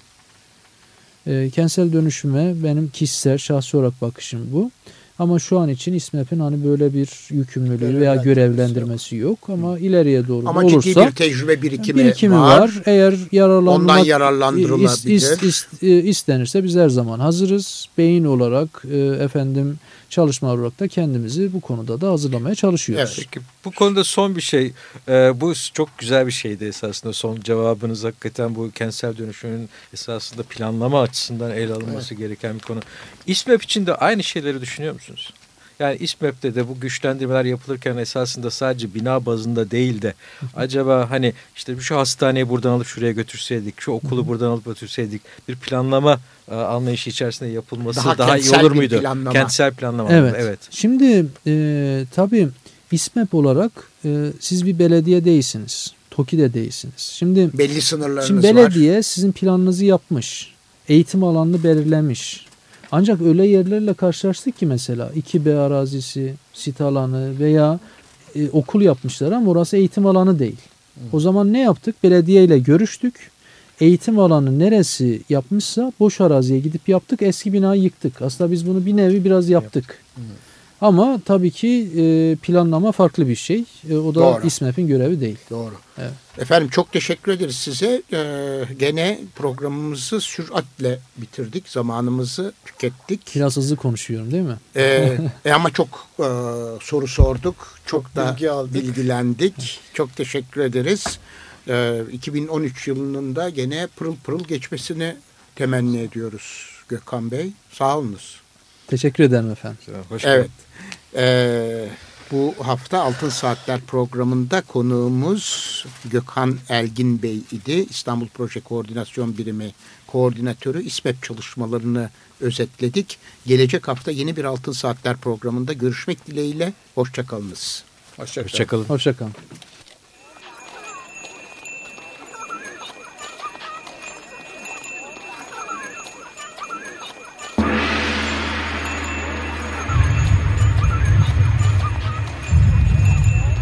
E, kentsel dönüşüme benim kişisel şahsi olarak bakışım bu. Ama şu an için İSMEP'in hani böyle bir yükümlülüğü veya Görevlendirmesi görevlendirmesi yok. Ama ileriye doğru Ama olursa ciddi bir tecrübe birikimi, birikimi var. var. Eğer yararlanmak Ondan yararlandırılabilir. is- is- is- e, istenirse biz her zaman hazırız. Beyin olarak e, efendim çalışma olarak da kendimizi bu konuda da hazırlamaya çalışıyoruz. Evet. Peki bu konuda son bir şey. Ee, bu çok güzel bir şeydi esasında. Son cevabınız hakikaten bu kentsel dönüşümün esasında planlama açısından ele alınması gereken bir konu. İSMEP için de aynı şeyleri düşünüyor musunuz? Yani İSMEP'te de bu güçlendirmeler yapılırken esasında sadece bina bazında değil de acaba hani işte şu hastaneyi buradan alıp şuraya götürseydik, şu okulu buradan alıp götürseydik bir planlama e, anlayışı içerisinde yapılması Daha daha, iyi olur muydu? planlama. Kentsel planlama. Evet. evet. Şimdi e, tabii İSMEP olarak e, siz bir belediye değilsiniz. TOKİ de değilsiniz. Şimdi Belli sınırlarınız Şimdi var. belediye sizin planınızı yapmış. Eğitim alanını belirlemiş. Ancak öyle yerlerle karşılaştık ki mesela 2B arazisi, sit alanı veya e, okul yapmışlar ama orası eğitim alanı değil. O zaman ne yaptık? Belediye ile görüştük. Eğitim alanı neresi yapmışsa boş araziye gidip yaptık. Eski binayı yıktık. Aslında biz bunu bir nevi biraz yaptık. Ama tabii ki e, planlama farklı bir şey. E, o da Doğru. İSMEP'in görevi değil. Doğru. Evet. Efendim çok teşekkür ederiz size. Ee, gene programımızı süratle bitirdik. Zamanımızı tükettik. Biraz hızlı konuşuyorum değil mi? Ee, e ama çok e, soru sorduk. Çok, Çok da bilgi aldık. bilgilendik. çok teşekkür ederiz. Ee, 2013 yılının da gene pırıl pırıl geçmesini temenni ediyoruz Gökhan Bey. Sağ olunuz. Teşekkür ederim efendim. Hoş Evet. Ee, bu hafta Altın Saatler programında konuğumuz Gökhan Elgin Bey idi. İstanbul Proje Koordinasyon Birimi Koordinatörü İSMEP çalışmalarını özetledik. Gelecek hafta yeni bir Altın Saatler programında görüşmek dileğiyle. Hoşçakalınız. Hoşçakalın. Hoşçakalın. Hoşçakalın.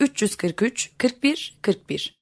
343 41 41